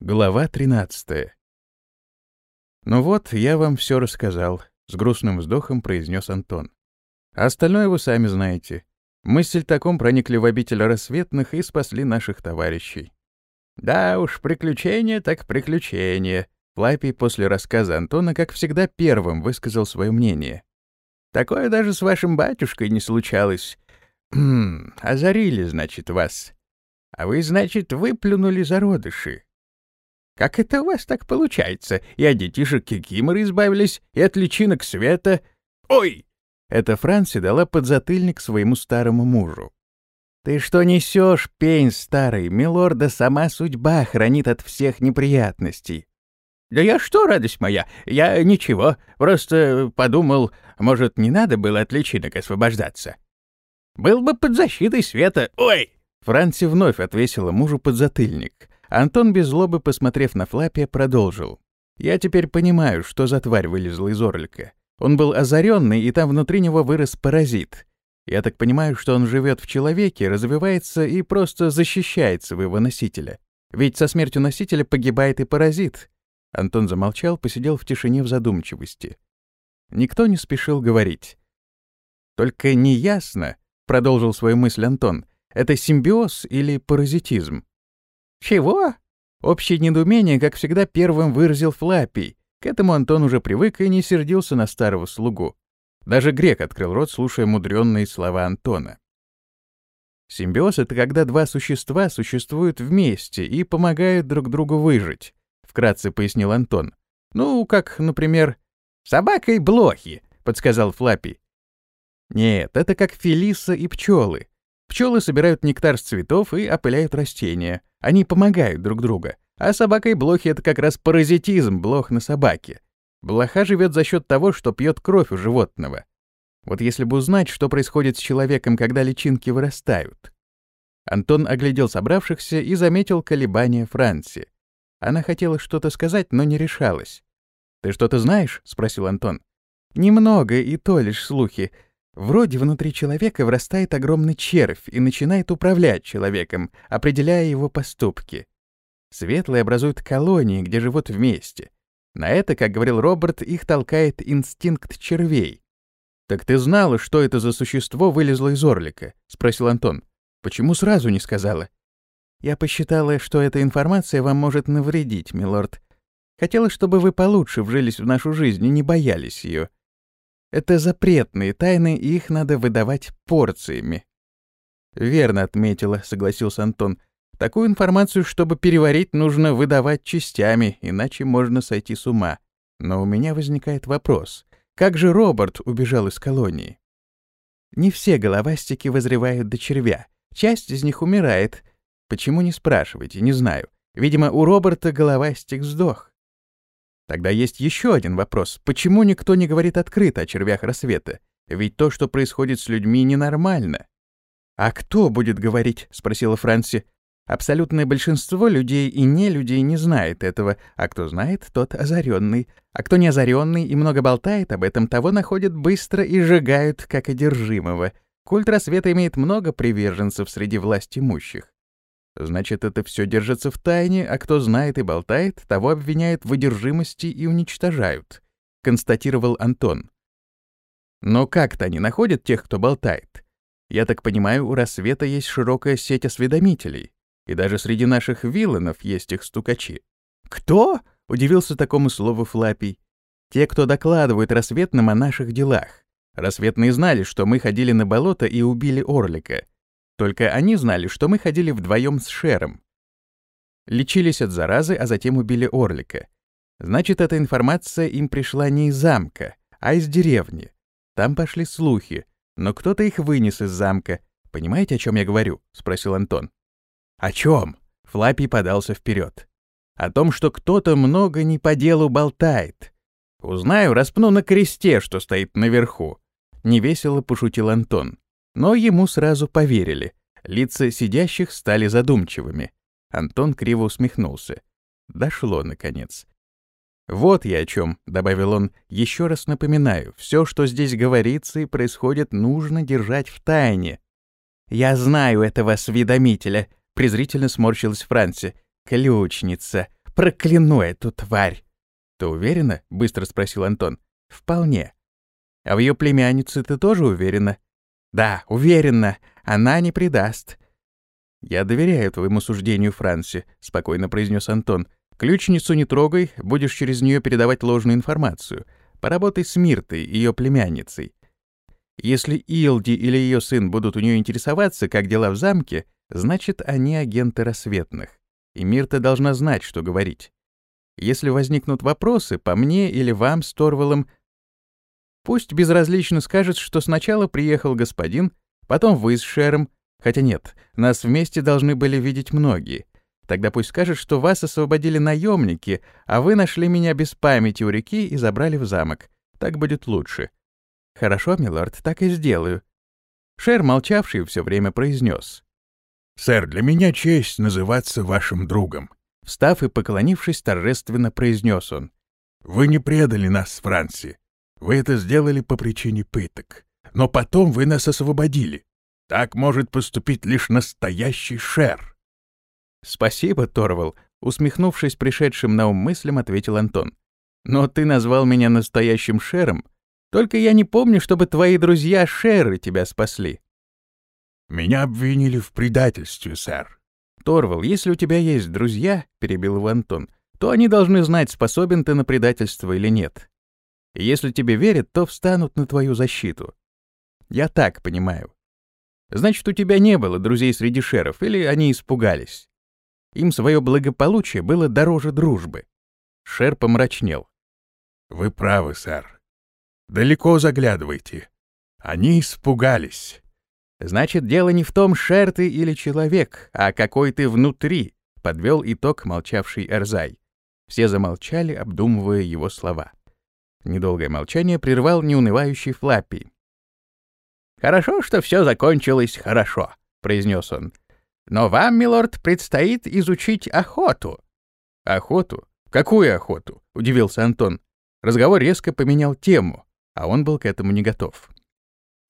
Глава 13. «Ну вот, я вам все рассказал», — с грустным вздохом произнес Антон. «А остальное вы сами знаете. Мы с Сельтаком проникли в обитель рассветных и спасли наших товарищей». «Да уж, приключения так приключения», — Лапий после рассказа Антона, как всегда, первым высказал свое мнение. «Такое даже с вашим батюшкой не случалось. Озарили, значит, вас. А вы, значит, выплюнули зародыши. Как это у вас так получается? И от детишек Кикиморы избавились, и от личинок света. Ой!» Это Франси дала подзатыльник своему старому мужу. «Ты что несешь, пень старый? Милорда сама судьба хранит от всех неприятностей». «Да я что, радость моя? Я ничего, просто подумал, может, не надо было от личинок освобождаться. Был бы под защитой света. Ой!» Франси вновь отвесила мужу подзатыльник, Антон без злобы, посмотрев на Флапия, продолжил. «Я теперь понимаю, что за тварь вылезла из орлика. Он был озаренный, и там внутри него вырос паразит. Я так понимаю, что он живет в человеке, развивается и просто защищает своего носителя. Ведь со смертью носителя погибает и паразит». Антон замолчал, посидел в тишине в задумчивости. Никто не спешил говорить. «Только неясно», — продолжил свою мысль Антон, — «это симбиоз или паразитизм?» «Чего?» Общее недоумение, как всегда, первым выразил Флаппий. К этому Антон уже привык и не сердился на старого слугу. Даже грек открыл рот, слушая мудренные слова Антона. Симбиоз — это когда два существа существуют вместе и помогают друг другу выжить, — вкратце пояснил Антон. Ну, как, например, «собака и блохи», — подсказал Флаппи. Нет, это как Фелиса и пчелы. Пчелы собирают нектар с цветов и опыляют растения. Они помогают друг другу. А собака и блохи — это как раз паразитизм блох на собаке. Блоха живет за счет того, что пьет кровь у животного. Вот если бы узнать, что происходит с человеком, когда личинки вырастают. Антон оглядел собравшихся и заметил колебания Франции. Она хотела что-то сказать, но не решалась. «Ты что-то знаешь?» — спросил Антон. «Немного, и то лишь слухи. Вроде внутри человека вырастает огромный червь и начинает управлять человеком, определяя его поступки. Светлые образуют колонии, где живут вместе. На это, как говорил Роберт, их толкает инстинкт червей. «Так ты знала, что это за существо вылезло из орлика?» — спросил Антон. «Почему сразу не сказала?» «Я посчитала, что эта информация вам может навредить, милорд. Хотела, чтобы вы получше вжились в нашу жизнь и не боялись ее. Это запретные тайны, и их надо выдавать порциями. Верно отметила, согласился Антон. Такую информацию, чтобы переварить, нужно выдавать частями, иначе можно сойти с ума. Но у меня возникает вопрос. Как же Роберт убежал из колонии? Не все головастики возревают до червя. Часть из них умирает. Почему не спрашивайте, не знаю. Видимо, у Роберта головастик сдох. Тогда есть еще один вопрос. Почему никто не говорит открыто о червях рассвета? Ведь то, что происходит с людьми, ненормально. «А кто будет говорить?» — спросила Франси. «Абсолютное большинство людей и не людей не знает этого, а кто знает, тот озаренный. А кто не озаренный и много болтает об этом, того находят быстро и сжигают, как одержимого. Культ рассвета имеет много приверженцев среди власть имущих. Значит, это все держится в тайне, а кто знает и болтает, того обвиняют в одержимости и уничтожают, констатировал Антон. Но как-то они находят тех, кто болтает. Я так понимаю, у рассвета есть широкая сеть осведомителей, и даже среди наших вилланов есть их стукачи. «Кто?» — удивился такому слову Флапий. «Те, кто докладывают рассветным о наших делах. Рассветные знали, что мы ходили на болото и убили Орлика, только они знали, что мы ходили вдвоем с Шером. Лечились от заразы, а затем убили Орлика. Значит, эта информация им пришла не из замка, а из деревни. Там пошли слухи, но кто-то их вынес из замка. Понимаете, о чем я говорю? спросил Антон. О чем? Флаппи подался вперед. О том, что кто-то много не по делу болтает. Узнаю, распну на кресте, что стоит наверху. Невесело пошутил Антон. Но ему сразу поверили. Лица сидящих стали задумчивыми. Антон криво усмехнулся. Дошло, наконец. «Вот я о чем», — добавил он, — «еще раз напоминаю, все, что здесь говорится и происходит, нужно держать в тайне». «Я знаю этого осведомителя», — презрительно сморщилась Франция. «Ключница», — Прокляну эту тварь!» «Ты уверена?» — быстро спросил Антон. «Вполне. А в ее племяннице ты тоже уверена?» «Да, уверена. Она не предаст». «Я доверяю твоему суждению, Франси», — спокойно произнес Антон. «Ключницу не трогай, будешь через нее передавать ложную информацию. Поработай с Миртой, ее племянницей. Если Илди или ее сын будут у нее интересоваться, как дела в замке, значит, они агенты рассветных. И Мирта должна знать, что говорить. Если возникнут вопросы по мне или вам с Торвалом, пусть безразлично скажет, что сначала приехал господин, потом вы с Шером, хотя нет, нас вместе должны были видеть многие. Тогда пусть скажет, что вас освободили наемники, а вы нашли меня без памяти у реки и забрали в замок. Так будет лучше. Хорошо, милорд, так и сделаю. Шер, молчавший все время, произнес. «Сэр, для меня честь называться вашим другом. Встав и поклонившись, торжественно произнес он. «Вы не предали нас, Франси. Вы это сделали по причине пыток. Но потом вы нас освободили. Так может поступить лишь настоящий шер». «Спасибо, Торвал», — усмехнувшись пришедшим на ум мыслям, ответил Антон. «Но ты назвал меня настоящим шером. Только я не помню, чтобы твои друзья шеры тебя спасли». «Меня обвинили в предательстве, сэр. «Торвал, если у тебя есть друзья, — перебил его Антон, — то они должны знать, способен ты на предательство или нет. И если тебе верят, то встанут на твою защиту. Я так понимаю. Значит, у тебя не было друзей среди шеров, или они испугались. Им свое благополучие было дороже дружбы. Шер помрачнел. «Вы правы, сэр. Далеко заглядывайте. Они испугались. Значит, дело не в том, шер ты или человек, а какой ты внутри, подвел итог молчавший Эрзай. Все замолчали, обдумывая его слова. Недолгое молчание прервал неунывающий Флаппи. «Хорошо, что все закончилось хорошо», — произнес он. «Но вам, милорд, предстоит изучить охоту». «Охоту? Какую охоту?» — удивился Антон. Разговор резко поменял тему, а он был к этому не готов.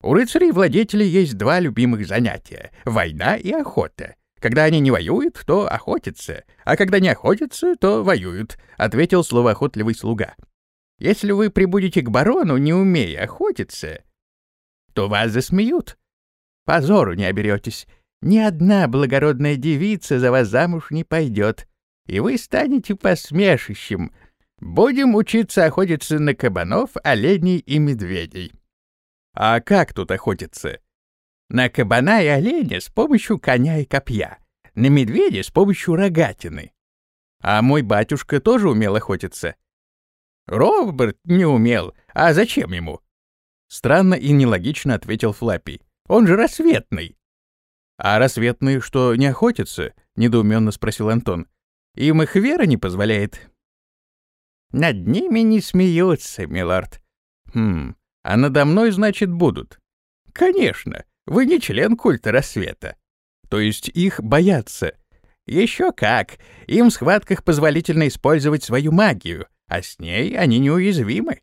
У рыцарей-владетелей есть два любимых занятия — война и охота. Когда они не воюют, то охотятся, а когда не охотятся, то воюют», — ответил словоохотливый слуга. «Если вы прибудете к барону, не умея охотиться, то вас засмеют. Позору не оберетесь. Ни одна благородная девица за вас замуж не пойдет, и вы станете посмешищем. Будем учиться охотиться на кабанов, оленей и медведей». А как тут охотиться? На кабана и оленя с помощью коня и копья, на медведя с помощью рогатины. А мой батюшка тоже умел охотиться. Роберт не умел, а зачем ему? Странно и нелогично ответил Флаппи. Он же рассветный. А рассветные что, не охотятся? Недоуменно спросил Антон. Им их вера не позволяет. Над ними не смеются, милорд. Хм, а надо мной, значит, будут. Конечно, вы не член культа рассвета. То есть их боятся. Еще как. Им в схватках позволительно использовать свою магию, а с ней они неуязвимы.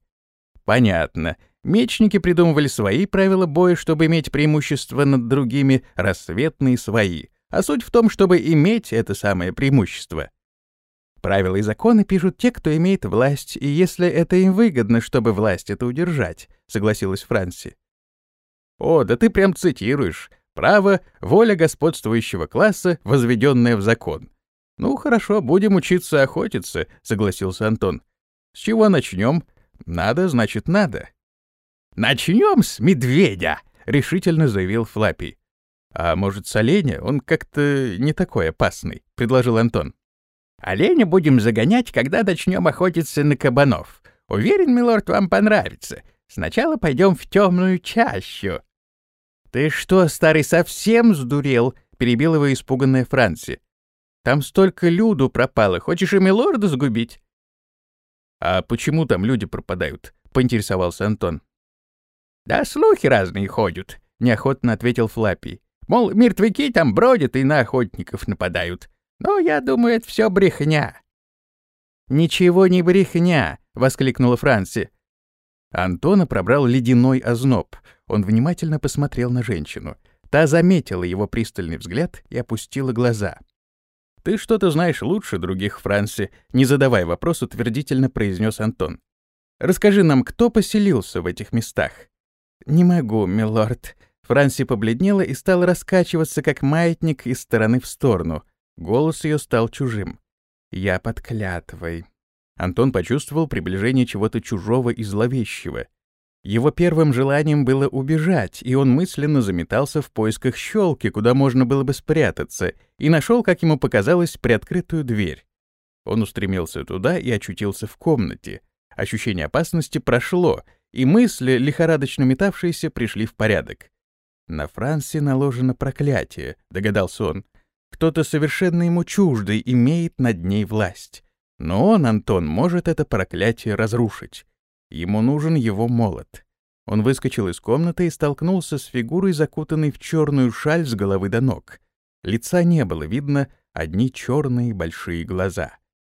Понятно. Мечники придумывали свои правила боя, чтобы иметь преимущество над другими, рассветные свои. А суть в том, чтобы иметь это самое преимущество. Правила и законы пишут те, кто имеет власть, и если это им выгодно, чтобы власть это удержать, — согласилась Франси. О, да ты прям цитируешь. Право — воля господствующего класса, возведенная в закон. Ну, хорошо, будем учиться охотиться, — согласился Антон. С чего начнем? Надо, значит, надо. Начнем с медведя, — решительно заявил Флаппи. А может, с оленя? Он как-то не такой опасный, — предложил Антон. Оленя будем загонять, когда начнем охотиться на кабанов. Уверен, милорд, вам понравится. Сначала пойдем в темную чащу». «Ты что, старый, совсем сдурел?» — перебил его испуганная Франси. «Там столько люду пропало. Хочешь и милорда сгубить?» «А почему там люди пропадают?» — поинтересовался Антон. «Да слухи разные ходят», — неохотно ответил Флаппи. «Мол, мертвяки там бродят и на охотников нападают. Но я думаю, это все брехня». «Ничего не брехня!» — воскликнула Франси. Антона пробрал ледяной озноб. Он внимательно посмотрел на женщину. Та заметила его пристальный взгляд и опустила глаза. Ты что-то знаешь лучше других, Франси», не задавая вопрос, утвердительно произнес Антон. «Расскажи нам, кто поселился в этих местах?» «Не могу, милорд». Франси побледнела и стала раскачиваться, как маятник из стороны в сторону. Голос ее стал чужим. «Я под клятвой». Антон почувствовал приближение чего-то чужого и зловещего. Его первым желанием было убежать, и он мысленно заметался в поисках щелки, куда можно было бы спрятаться, и нашел, как ему показалось, приоткрытую дверь. Он устремился туда и очутился в комнате. Ощущение опасности прошло, и мысли, лихорадочно метавшиеся, пришли в порядок. «На Франции наложено проклятие», — догадался он. «Кто-то совершенно ему чуждый имеет над ней власть. Но он, Антон, может это проклятие разрушить. Ему нужен его молот. Он выскочил из комнаты и столкнулся с фигурой, закутанной в черную шаль с головы до ног. Лица не было видно, одни черные большие глаза.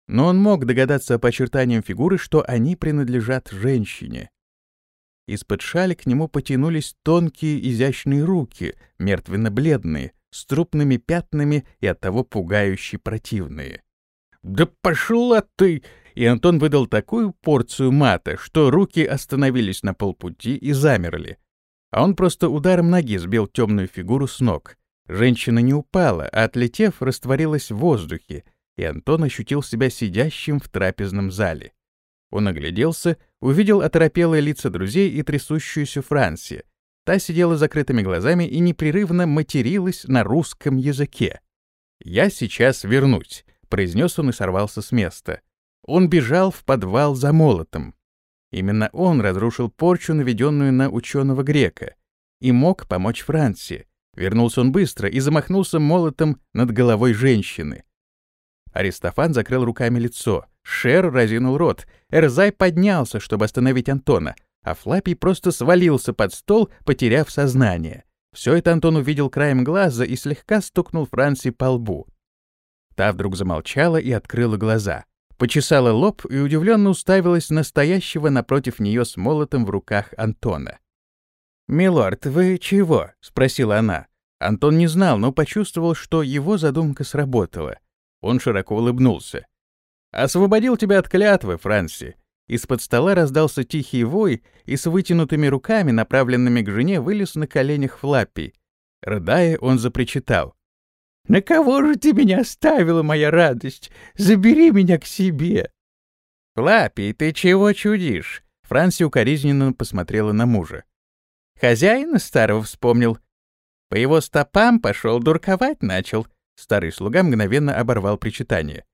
Но он мог догадаться по очертаниям фигуры, что они принадлежат женщине. Из-под шали к нему потянулись тонкие изящные руки, мертвенно-бледные, с трупными пятнами и оттого пугающе противные. «Да пошла ты!» И Антон выдал такую порцию мата, что руки остановились на полпути и замерли. А он просто ударом ноги сбил темную фигуру с ног. Женщина не упала, а, отлетев, растворилась в воздухе, и Антон ощутил себя сидящим в трапезном зале. Он огляделся, увидел оторопелые лица друзей и трясущуюся Франси. Та сидела закрытыми глазами и непрерывно материлась на русском языке. «Я сейчас вернусь», — произнес он и сорвался с места. Он бежал в подвал за молотом. Именно он разрушил порчу, наведенную на ученого грека, и мог помочь Франции. Вернулся он быстро и замахнулся молотом над головой женщины. Аристофан закрыл руками лицо, Шер разинул рот, Эрзай поднялся, чтобы остановить Антона, а Флапий просто свалился под стол, потеряв сознание. Все это Антон увидел краем глаза и слегка стукнул Франции по лбу. Та вдруг замолчала и открыла глаза почесала лоб и удивленно уставилась на стоящего напротив нее с молотом в руках Антона. «Милорд, вы чего?» — спросила она. Антон не знал, но почувствовал, что его задумка сработала. Он широко улыбнулся. «Освободил тебя от клятвы, Франси». Из-под стола раздался тихий вой, и с вытянутыми руками, направленными к жене, вылез на коленях Флаппи. Рыдая, он запричитал. На кого же ты меня оставила, моя радость? Забери меня к себе!» «Лапи, ты чего чудишь?» Франси укоризненно посмотрела на мужа. «Хозяина старого вспомнил. По его стопам пошел, дурковать начал». Старый слуга мгновенно оборвал причитание.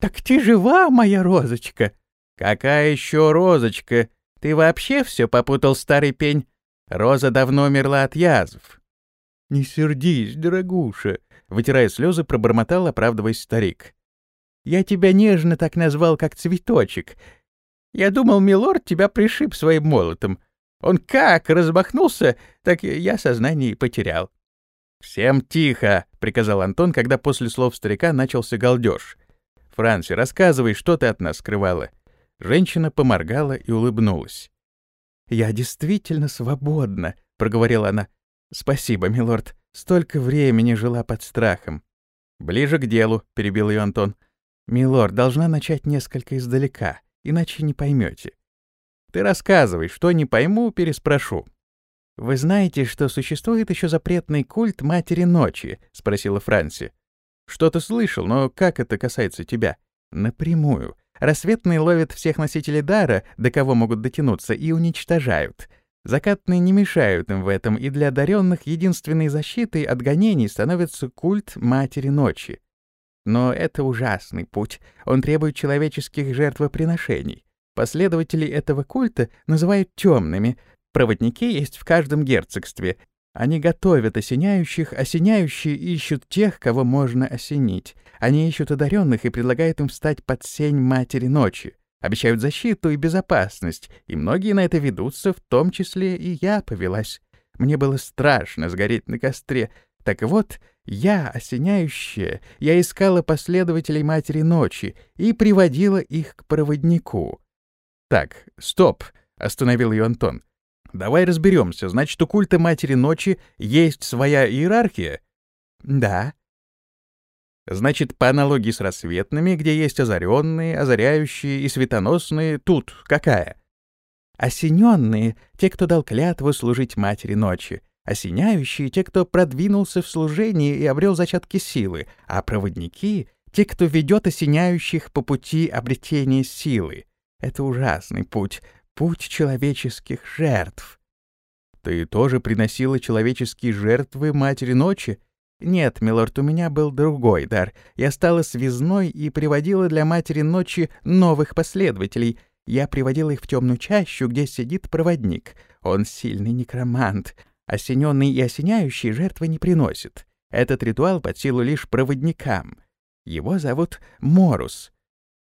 «Так ты жива, моя розочка?» «Какая еще розочка? Ты вообще все попутал, старый пень? Роза давно умерла от язв». «Не сердись, дорогуша», Вытирая слезы, пробормотал, оправдываясь старик. «Я тебя нежно так назвал, как цветочек. Я думал, милорд тебя пришиб своим молотом. Он как размахнулся, так я сознание потерял». «Всем тихо!» — приказал Антон, когда после слов старика начался галдеж. «Франси, рассказывай, что ты от нас скрывала». Женщина поморгала и улыбнулась. «Я действительно свободна», — проговорила она. «Спасибо, милорд. Столько времени жила под страхом. Ближе к делу, перебил ее Антон. Милор, должна начать несколько издалека, иначе не поймете. Ты рассказывай, что не пойму, переспрошу. Вы знаете, что существует еще запретный культ Матери Ночи? спросила Франси. Что-то слышал, но как это касается тебя? Напрямую. Рассветные ловят всех носителей дара, до кого могут дотянуться, и уничтожают. Закатные не мешают им в этом, и для одаренных единственной защитой от гонений становится культ Матери Ночи. Но это ужасный путь, он требует человеческих жертвоприношений. Последователи этого культа называют темными. Проводники есть в каждом герцогстве. Они готовят осеняющих, осеняющие ищут тех, кого можно осенить. Они ищут одаренных и предлагают им встать под сень Матери Ночи обещают защиту и безопасность, и многие на это ведутся, в том числе и я повелась. Мне было страшно сгореть на костре. Так вот, я, осеняющая, я искала последователей Матери Ночи и приводила их к проводнику. «Так, стоп!» — остановил ее Антон. «Давай разберемся. Значит, у культа Матери Ночи есть своя иерархия?» «Да», Значит, по аналогии с рассветными, где есть озаренные, озаряющие и светоносные, тут какая? Осененные — те, кто дал клятву служить Матери Ночи, осеняющие — те, кто продвинулся в служении и обрел зачатки силы, а проводники — те, кто ведет осеняющих по пути обретения силы. Это ужасный путь, путь человеческих жертв. Ты тоже приносила человеческие жертвы Матери Ночи? Нет, милорд, у меня был другой дар. Я стала связной и приводила для Матери Ночи новых последователей. Я приводила их в темную чащу, где сидит проводник. Он сильный некромант. Осененный и осеняющий жертвы не приносит. Этот ритуал под силу лишь проводникам. Его зовут Морус.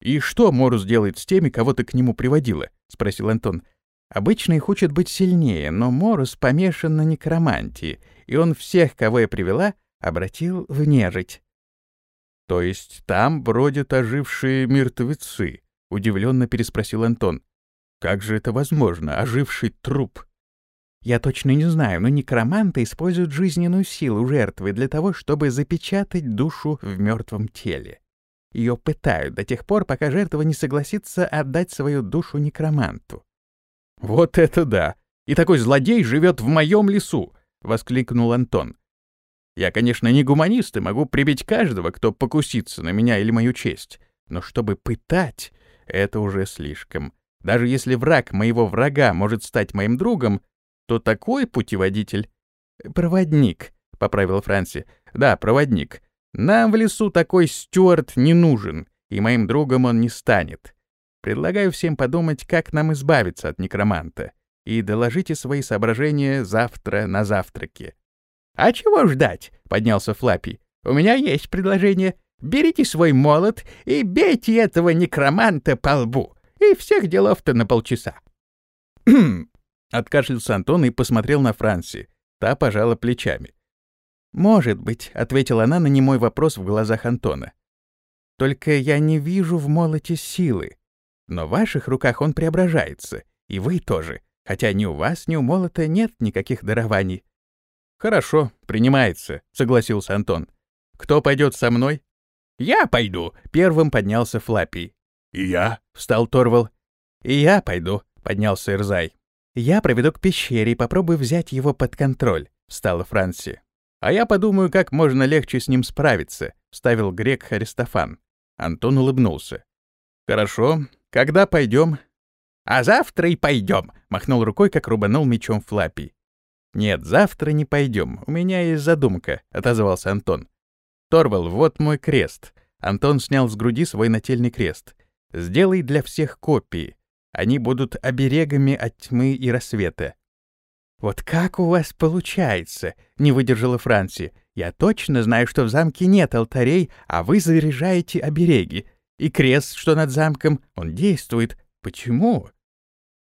«И что Морус делает с теми, кого ты к нему приводила?» — спросил Антон. «Обычно их учат быть сильнее, но Морус помешан на некромантии, и он всех, кого я привела, обратил в нежить». «То есть там бродят ожившие мертвецы?» — удивленно переспросил Антон. «Как же это возможно, оживший труп?» Я точно не знаю, но некроманты используют жизненную силу жертвы для того, чтобы запечатать душу в мертвом теле. Ее пытают до тех пор, пока жертва не согласится отдать свою душу некроманту. «Вот это да! И такой злодей живет в моем лесу!» — воскликнул Антон. «Я, конечно, не гуманист и могу прибить каждого, кто покусится на меня или мою честь, но чтобы пытать — это уже слишком. Даже если враг моего врага может стать моим другом, то такой путеводитель... Проводник, — поправил Франси. Да, проводник. Нам в лесу такой Стюарт не нужен, и моим другом он не станет. Предлагаю всем подумать, как нам избавиться от некроманта, и доложите свои соображения завтра на завтраке. — А чего ждать? — поднялся Флаппи. — У меня есть предложение. Берите свой молот и бейте этого некроманта по лбу, и всех делов-то на полчаса. Откашлялся Антон и посмотрел на Франси. Та пожала плечами. «Может быть», — ответила она на немой вопрос в глазах Антона. «Только я не вижу в молоте силы. Но в ваших руках он преображается, и вы тоже, хотя ни у вас, ни у молота нет никаких дарований». «Хорошо, принимается», — согласился Антон. «Кто пойдет со мной?» «Я пойду», — первым поднялся Флаппи. «И я?» — встал Торвал. «И я пойду», — поднялся Ирзай. «Я проведу к пещере и попробую взять его под контроль», — встала Франси. «А я подумаю, как можно легче с ним справиться», — вставил грек Харистофан. Антон улыбнулся. «Хорошо. Когда пойдем?» «А завтра и пойдем», — махнул рукой, как рубанул мечом Флаппи. «Нет, завтра не пойдем. У меня есть задумка», — отозвался Антон. «Торвал, вот мой крест». Антон снял с груди свой нательный крест. «Сделай для всех копии. Они будут оберегами от тьмы и рассвета. «Вот как у вас получается?» — не выдержала Франси. «Я точно знаю, что в замке нет алтарей, а вы заряжаете обереги. И крест, что над замком, он действует. Почему?»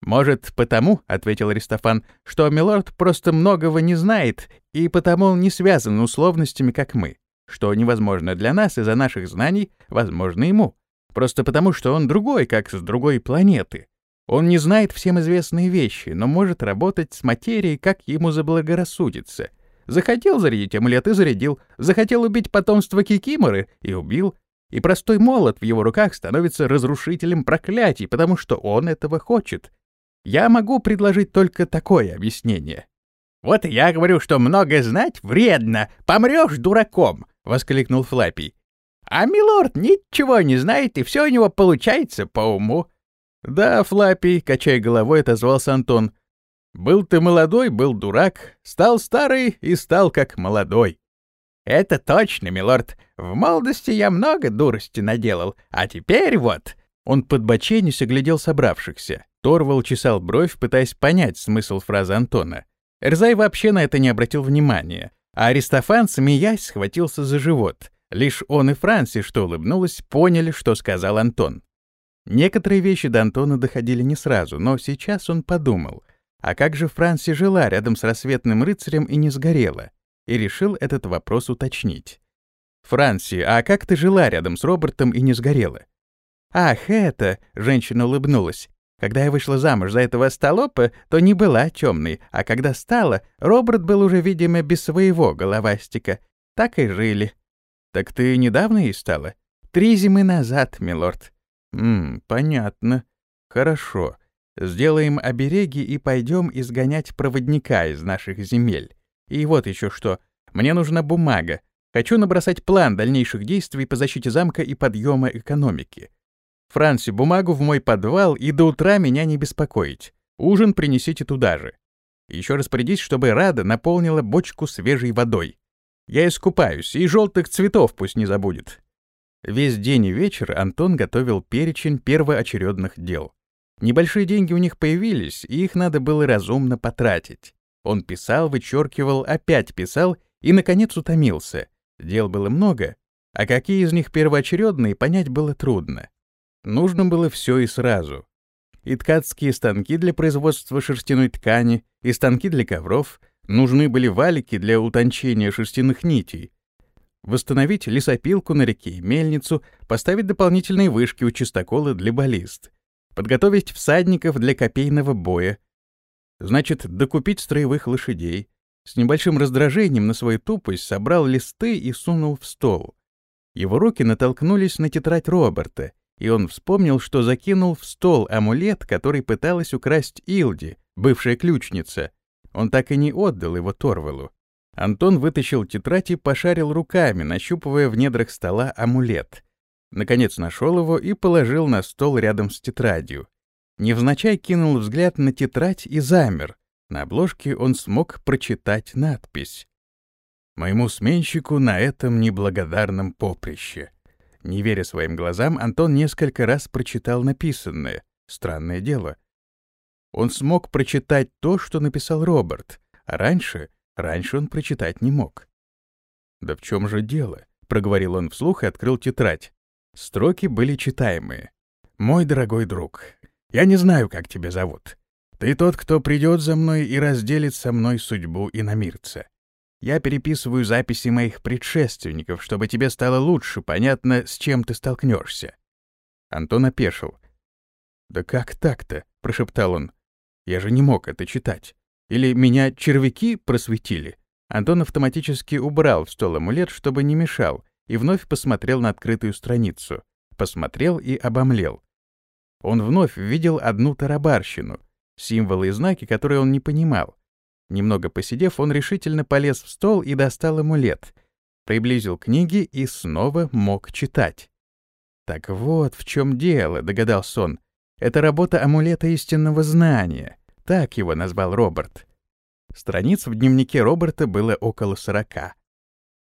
«Может, потому, — ответил Аристофан, — что Милорд просто многого не знает, и потому он не связан условностями, как мы. Что невозможно для нас из-за наших знаний, возможно ему. Просто потому, что он другой, как с другой планеты. Он не знает всем известные вещи, но может работать с материей, как ему заблагорассудится. Захотел зарядить амулет и зарядил, захотел убить потомство Кикиморы и убил. И простой молот в его руках становится разрушителем проклятий, потому что он этого хочет. Я могу предложить только такое объяснение. «Вот я говорю, что много знать вредно, помрешь дураком!» — воскликнул Флаппи. «А милорд ничего не знает, и все у него получается по уму. «Да, Флаппи», — качая головой, отозвался Антон. «Был ты молодой, был дурак, стал старый и стал как молодой». «Это точно, милорд. В молодости я много дурости наделал, а теперь вот...» Он подбоченись оглядел собравшихся. Торвал чесал бровь, пытаясь понять смысл фразы Антона. Эрзай вообще на это не обратил внимания, а Аристофан, смеясь, схватился за живот. Лишь он и Франси, что улыбнулась, поняли, что сказал Антон. Некоторые вещи до Антона доходили не сразу, но сейчас он подумал, а как же Франси жила рядом с рассветным рыцарем и не сгорела, и решил этот вопрос уточнить. «Франси, а как ты жила рядом с Робертом и не сгорела?» «Ах, это!» — женщина улыбнулась. «Когда я вышла замуж за этого столопа, то не была темной, а когда стала, Роберт был уже, видимо, без своего головастика. Так и жили». Так ты недавно ей стала? Три зимы назад, милорд. Ммм, понятно. Хорошо. Сделаем обереги и пойдем изгонять проводника из наших земель. И вот еще что. Мне нужна бумага. Хочу набросать план дальнейших действий по защите замка и подъема экономики. Франси, бумагу в мой подвал и до утра меня не беспокоить. Ужин принесите туда же. Еще распорядись, чтобы Рада наполнила бочку свежей водой. Я искупаюсь, и желтых цветов пусть не забудет. Весь день и вечер Антон готовил перечень первоочередных дел. Небольшие деньги у них появились, и их надо было разумно потратить. Он писал, вычеркивал, опять писал и, наконец, утомился. Дел было много, а какие из них первоочередные, понять было трудно. Нужно было все и сразу. И ткацкие станки для производства шерстяной ткани, и станки для ковров, нужны были валики для утончения шерстяных нитей, восстановить лесопилку на реке и мельницу, поставить дополнительные вышки у чистокола для баллист, подготовить всадников для копейного боя, значит, докупить строевых лошадей. С небольшим раздражением на свою тупость собрал листы и сунул в стол. Его руки натолкнулись на тетрадь Роберта, и он вспомнил, что закинул в стол амулет, который пыталась украсть Илди, бывшая ключница. Он так и не отдал его Торвелу. Антон вытащил тетрадь и пошарил руками, нащупывая в недрах стола амулет. Наконец нашел его и положил на стол рядом с тетрадью. Невзначай кинул взгляд на тетрадь и замер. На обложке он смог прочитать надпись. «Моему сменщику на этом неблагодарном поприще». Не веря своим глазам, Антон несколько раз прочитал написанное. Странное дело. Он смог прочитать то, что написал Роберт, а раньше — Раньше он прочитать не мог. «Да в чем же дело?» — проговорил он вслух и открыл тетрадь. Строки были читаемые. «Мой дорогой друг, я не знаю, как тебя зовут. Ты тот, кто придет за мной и разделит со мной судьбу иномирца. Я переписываю записи моих предшественников, чтобы тебе стало лучше понятно, с чем ты столкнешься. Антон опешил. «Да как так-то?» — прошептал он. «Я же не мог это читать. Или меня червяки просветили? Антон автоматически убрал в стол амулет, чтобы не мешал, и вновь посмотрел на открытую страницу. Посмотрел и обомлел. Он вновь видел одну тарабарщину, символы и знаки, которые он не понимал. Немного посидев, он решительно полез в стол и достал амулет, приблизил книги и снова мог читать. «Так вот в чем дело», — догадался он. «Это работа амулета истинного знания. Так его назвал Роберт. Страниц в дневнике Роберта было около сорока.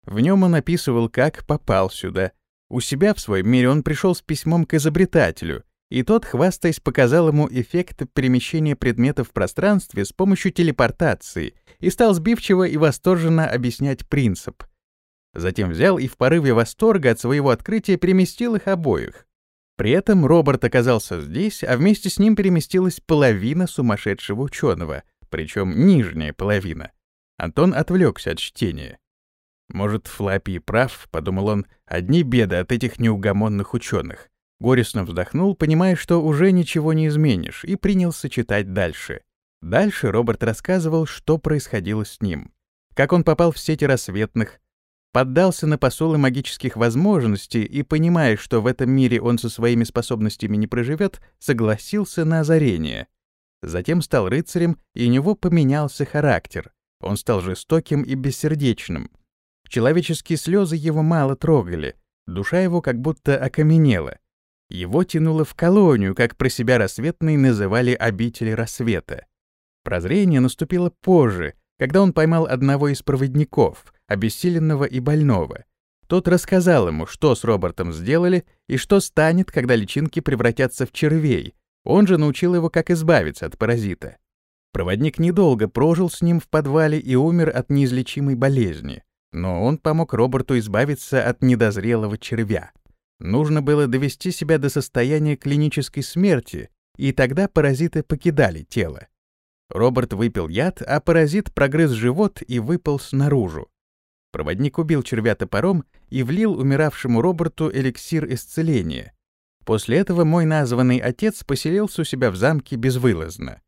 В нем он описывал, как попал сюда. У себя в своем мире он пришел с письмом к изобретателю, и тот, хвастаясь, показал ему эффект перемещения предметов в пространстве с помощью телепортации и стал сбивчиво и восторженно объяснять принцип. Затем взял и в порыве восторга от своего открытия переместил их обоих. При этом Роберт оказался здесь, а вместе с ним переместилась половина сумасшедшего ученого, причем нижняя половина. Антон отвлекся от чтения. «Может, Флаппи прав», — подумал он, — «одни беды от этих неугомонных ученых». Горестно вздохнул, понимая, что уже ничего не изменишь, и принялся читать дальше. Дальше Роберт рассказывал, что происходило с ним. Как он попал в сети рассветных, поддался на посулы магических возможностей и, понимая, что в этом мире он со своими способностями не проживет, согласился на озарение. Затем стал рыцарем, и у него поменялся характер. Он стал жестоким и бессердечным. Человеческие слезы его мало трогали, душа его как будто окаменела. Его тянуло в колонию, как про себя рассветные называли обители рассвета. Прозрение наступило позже, когда он поймал одного из проводников, обессиленного и больного. Тот рассказал ему, что с Робертом сделали и что станет, когда личинки превратятся в червей. Он же научил его, как избавиться от паразита. Проводник недолго прожил с ним в подвале и умер от неизлечимой болезни. Но он помог Роберту избавиться от недозрелого червя. Нужно было довести себя до состояния клинической смерти, и тогда паразиты покидали тело. Роберт выпил яд, а паразит прогрыз живот и выпал снаружи. Проводник убил червя топором и влил умиравшему Роберту эликсир исцеления. После этого мой названный отец поселился у себя в замке безвылазно.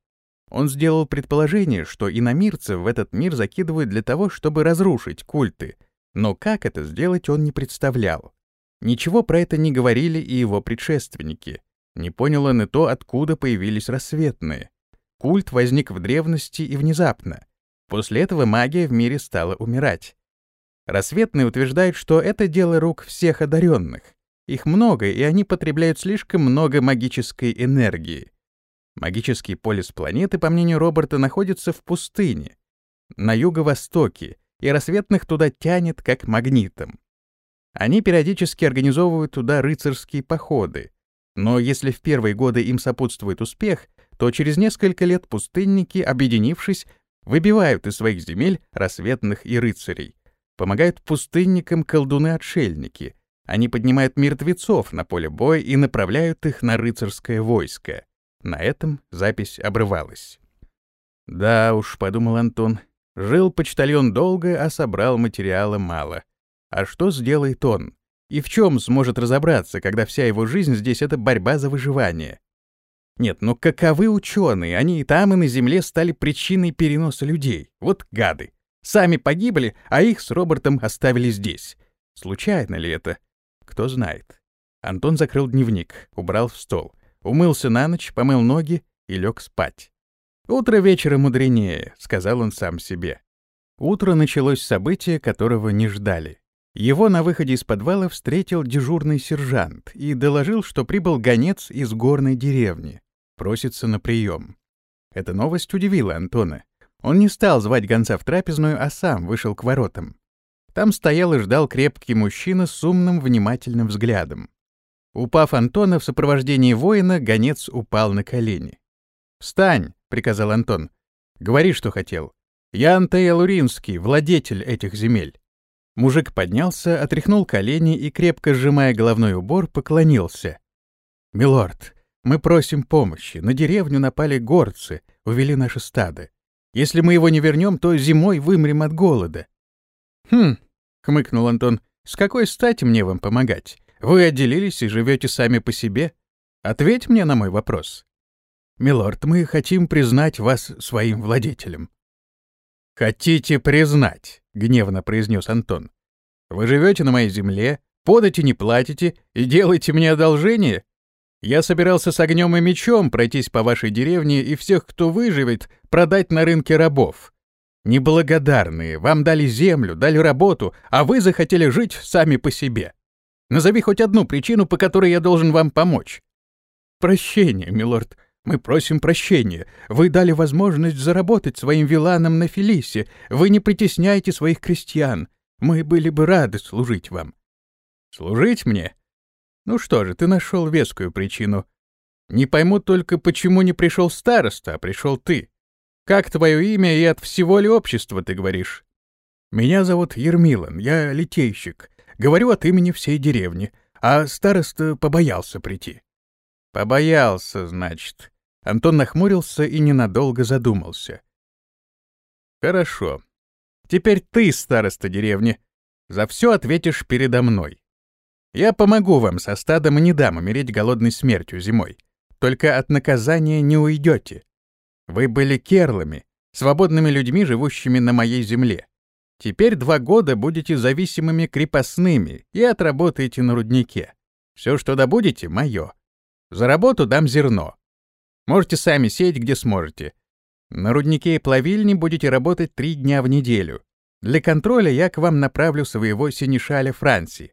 Он сделал предположение, что иномирцев в этот мир закидывают для того, чтобы разрушить культы, Но как это сделать, он не представлял. Ничего про это не говорили и его предшественники. Не понял он и то, откуда появились рассветные. Культ возник в древности и внезапно. После этого магия в мире стала умирать. Рассветные утверждают, что это дело рук всех одаренных. Их много, и они потребляют слишком много магической энергии. Магический полис планеты, по мнению Роберта, находится в пустыне, на юго-востоке, и рассветных туда тянет как магнитом. Они периодически организовывают туда рыцарские походы, но если в первые годы им сопутствует успех, то через несколько лет пустынники, объединившись, выбивают из своих земель рассветных и рыцарей, помогают пустынникам колдуны-отшельники, они поднимают мертвецов на поле боя и направляют их на рыцарское войско. На этом запись обрывалась. «Да уж», — подумал Антон, — «жил почтальон долго, а собрал материала мало. А что сделает он? И в чем сможет разобраться, когда вся его жизнь здесь — это борьба за выживание? Нет, ну каковы ученые? Они и там, и на Земле стали причиной переноса людей. Вот гады. Сами погибли, а их с Робертом оставили здесь. Случайно ли это? Кто знает. Антон закрыл дневник, убрал в стол, умылся на ночь, помыл ноги и лег спать. «Утро вечера мудренее», — сказал он сам себе. Утро началось с события, которого не ждали. Его на выходе из подвала встретил дежурный сержант и доложил, что прибыл гонец из горной деревни. Просится на прием. Эта новость удивила Антона. Он не стал звать гонца в трапезную, а сам вышел к воротам. Там стоял и ждал крепкий мужчина с умным, внимательным взглядом. Упав Антона в сопровождении воина, гонец упал на колени. «Встань!» — приказал Антон. «Говори, что хотел. Я Антея Луринский, владетель этих земель». Мужик поднялся, отряхнул колени и, крепко сжимая головной убор, поклонился. «Милорд, мы просим помощи. На деревню напали горцы, увели наше стадо. Если мы его не вернем, то зимой вымрем от голода». «Хм», — хмыкнул Антон, — «с какой стати мне вам помогать? Вы отделились и живете сами по себе? Ответь мне на мой вопрос». «Милорд, мы хотим признать вас своим владетелем». «Хотите признать?» — гневно произнес Антон. «Вы живете на моей земле, подати не платите и делаете мне одолжение? Я собирался с огнем и мечом пройтись по вашей деревне и всех, кто выживет, продать на рынке рабов. Неблагодарные, вам дали землю, дали работу, а вы захотели жить сами по себе. Назови хоть одну причину, по которой я должен вам помочь». «Прощение, милорд», мы просим прощения. Вы дали возможность заработать своим виланам на Фелисе. Вы не притесняете своих крестьян. Мы были бы рады служить вам. Служить мне? Ну что же, ты нашел вескую причину. Не пойму только, почему не пришел староста, а пришел ты. Как твое имя и от всего ли общества ты говоришь? Меня зовут Ермилан, я литейщик. Говорю от имени всей деревни, а староста побоялся прийти. Побоялся, значит. Антон нахмурился и ненадолго задумался. «Хорошо. Теперь ты, староста деревни, за все ответишь передо мной. Я помогу вам со стадом и не дам умереть голодной смертью зимой. Только от наказания не уйдете. Вы были керлами, свободными людьми, живущими на моей земле. Теперь два года будете зависимыми крепостными и отработаете на руднике. Все, что добудете, — мое. За работу дам зерно, Можете сами сеять, где сможете. На руднике и плавильне будете работать три дня в неделю. Для контроля я к вам направлю своего синешаля Франции.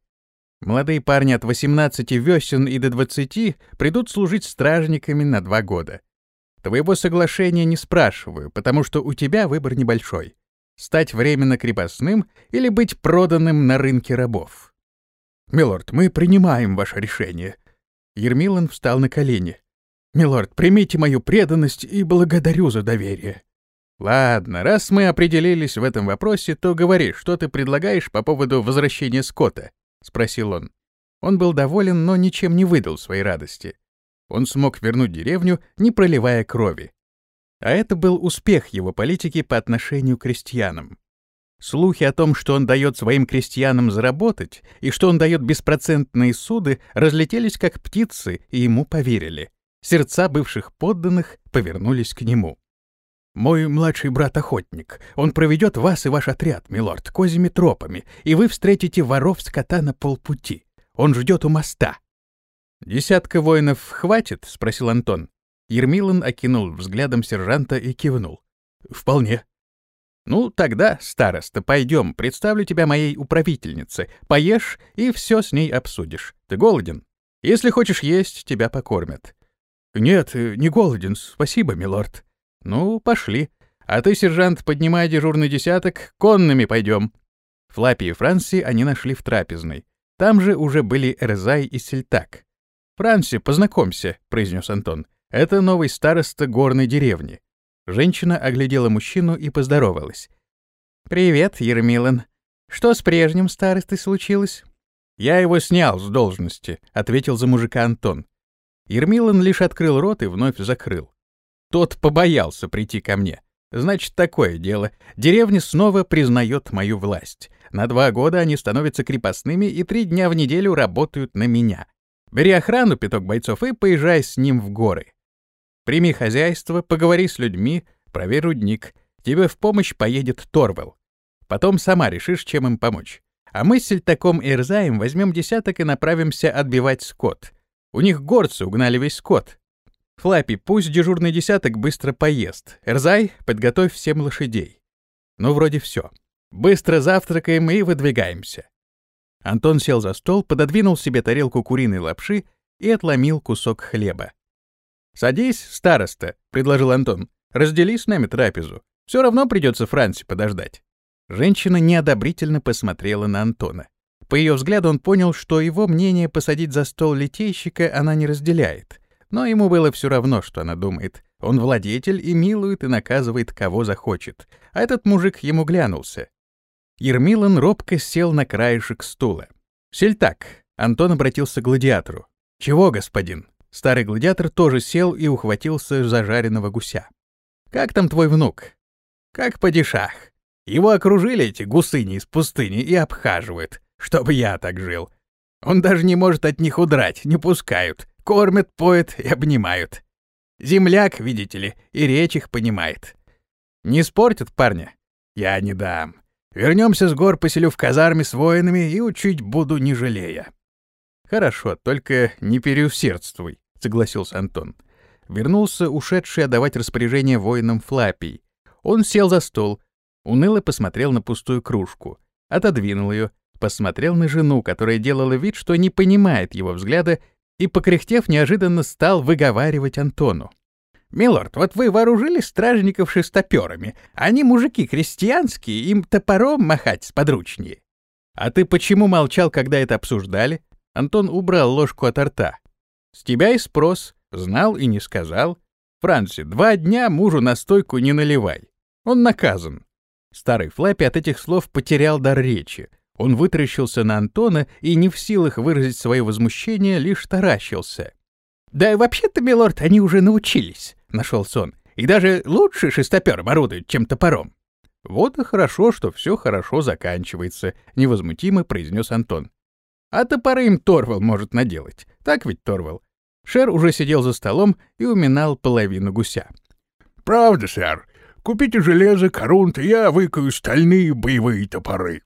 Молодые парни от 18 весен и до 20 придут служить стражниками на два года. Твоего соглашения не спрашиваю, потому что у тебя выбор небольшой. Стать временно крепостным или быть проданным на рынке рабов. Милорд, мы принимаем ваше решение. Ермилан встал на колени. Милорд, примите мою преданность и благодарю за доверие. Ладно, раз мы определились в этом вопросе, то говори, что ты предлагаешь по поводу возвращения Скотта? спросил он. Он был доволен, но ничем не выдал своей радости. Он смог вернуть деревню, не проливая крови. А это был успех его политики по отношению к крестьянам. Слухи о том, что он дает своим крестьянам заработать и что он дает беспроцентные суды, разлетелись как птицы, и ему поверили сердца бывших подданных повернулись к нему. «Мой младший брат-охотник. Он проведет вас и ваш отряд, милорд, козьими тропами, и вы встретите воров скота на полпути. Он ждет у моста». «Десятка воинов хватит?» — спросил Антон. Ермилан окинул взглядом сержанта и кивнул. «Вполне». «Ну, тогда, староста, пойдем, представлю тебя моей управительнице. Поешь и все с ней обсудишь. Ты голоден? Если хочешь есть, тебя покормят». «Нет, не голоден, спасибо, милорд». «Ну, пошли. А ты, сержант, поднимай дежурный десяток, конными пойдем». Флаппи и Франси они нашли в трапезной. Там же уже были Эрзай и Сельтак. «Франси, познакомься», — произнес Антон. «Это новый староста горной деревни». Женщина оглядела мужчину и поздоровалась. «Привет, Ермилан. Что с прежним старостой случилось?» «Я его снял с должности», — ответил за мужика Антон. Ермилан лишь открыл рот и вновь закрыл. Тот побоялся прийти ко мне. Значит, такое дело. Деревня снова признает мою власть. На два года они становятся крепостными и три дня в неделю работают на меня. Бери охрану, пяток бойцов, и поезжай с ним в горы. Прими хозяйство, поговори с людьми, проверь рудник. Тебе в помощь поедет Торвел. Потом сама решишь, чем им помочь. А мы с Сельтаком и Эрзаем возьмем десяток и направимся отбивать скот. У них горцы угнали весь скот. Флаппи, пусть дежурный десяток быстро поест. Эрзай, подготовь всем лошадей. Ну, вроде все. Быстро завтракаем и выдвигаемся. Антон сел за стол, пододвинул себе тарелку куриной лапши и отломил кусок хлеба. «Садись, староста», — предложил Антон. «Раздели с нами трапезу. Все равно придется Франции подождать». Женщина неодобрительно посмотрела на Антона. По ее взгляду он понял, что его мнение посадить за стол литейщика она не разделяет. Но ему было все равно, что она думает. Он владетель и милует и наказывает, кого захочет. А этот мужик ему глянулся. Ермилан робко сел на краешек стула. «Сельтак», — Антон обратился к гладиатору. «Чего, господин?» Старый гладиатор тоже сел и ухватился за жареного гуся. «Как там твой внук?» «Как падишах. Его окружили эти гусыни из пустыни и обхаживают, чтобы я так жил. Он даже не может от них удрать, не пускают. Кормят, поят и обнимают. Земляк, видите ли, и речь их понимает. Не спортят парня? Я не дам. Вернемся с гор, поселю в казарме с воинами и учить буду, не жалея. Хорошо, только не переусердствуй, согласился Антон. Вернулся ушедший отдавать распоряжение воинам Флапий. Он сел за стол, уныло посмотрел на пустую кружку, отодвинул ее, посмотрел на жену, которая делала вид, что не понимает его взгляда и, покряхтев, неожиданно стал выговаривать Антону. «Милорд, вот вы вооружили стражников шестоперами. Они мужики крестьянские, им топором махать сподручнее». «А ты почему молчал, когда это обсуждали?» Антон убрал ложку от рта. «С тебя и спрос. Знал и не сказал. Франси, два дня мужу настойку не наливай. Он наказан». Старый Флаппи от этих слов потерял дар речи. Он вытаращился на Антона и, не в силах выразить свое возмущение, лишь таращился. «Да вообще-то, милорд, они уже научились», — нашелся он. «И даже лучше шестопером орудуют, чем топором». «Вот и хорошо, что все хорошо заканчивается», — невозмутимо произнес Антон. «А топоры им Торвал может наделать. Так ведь, Торвал?» Шер уже сидел за столом и уминал половину гуся. «Правда, сэр. Купите железо, корунт, и я выкаю стальные боевые топоры»,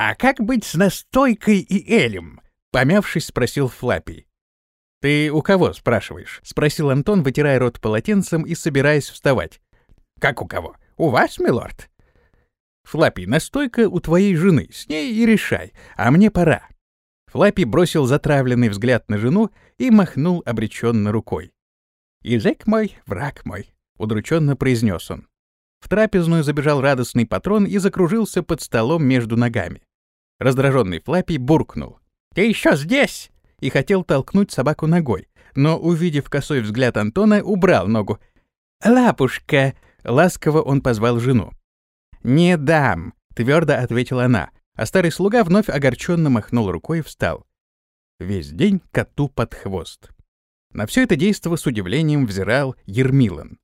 «А как быть с настойкой и элем?» — помявшись, спросил Флаппи. «Ты у кого?» — спрашиваешь? — спросил Антон, вытирая рот полотенцем и собираясь вставать. «Как у кого? У вас, милорд?» «Флаппи, настойка у твоей жены, с ней и решай, а мне пора». Флаппи бросил затравленный взгляд на жену и махнул обреченно рукой. «Язык мой, враг мой», — удрученно произнес он. В трапезную забежал радостный патрон и закружился под столом между ногами. Раздраженный Флаппи буркнул. «Ты еще здесь!» и хотел толкнуть собаку ногой, но, увидев косой взгляд Антона, убрал ногу. «Лапушка!» — ласково он позвал жену. «Не дам!» — твердо ответила она, а старый слуга вновь огорченно махнул рукой и встал. Весь день коту под хвост. На все это действо с удивлением взирал Ермилан.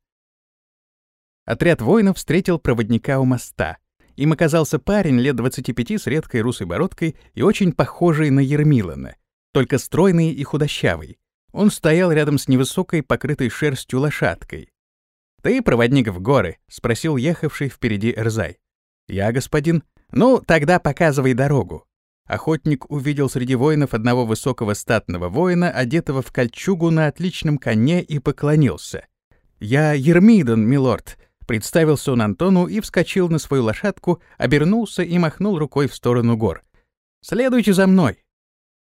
Отряд воинов встретил проводника у моста. Им оказался парень лет 25 с редкой русой бородкой и очень похожий на Ермилана, только стройный и худощавый. Он стоял рядом с невысокой, покрытой шерстью лошадкой. «Ты проводник в горы?» — спросил ехавший впереди Эрзай. «Я, господин». «Ну, тогда показывай дорогу». Охотник увидел среди воинов одного высокого статного воина, одетого в кольчугу на отличном коне, и поклонился. «Я Ермидон, милорд», — представился он Антону и вскочил на свою лошадку, обернулся и махнул рукой в сторону гор. «Следуйте за мной».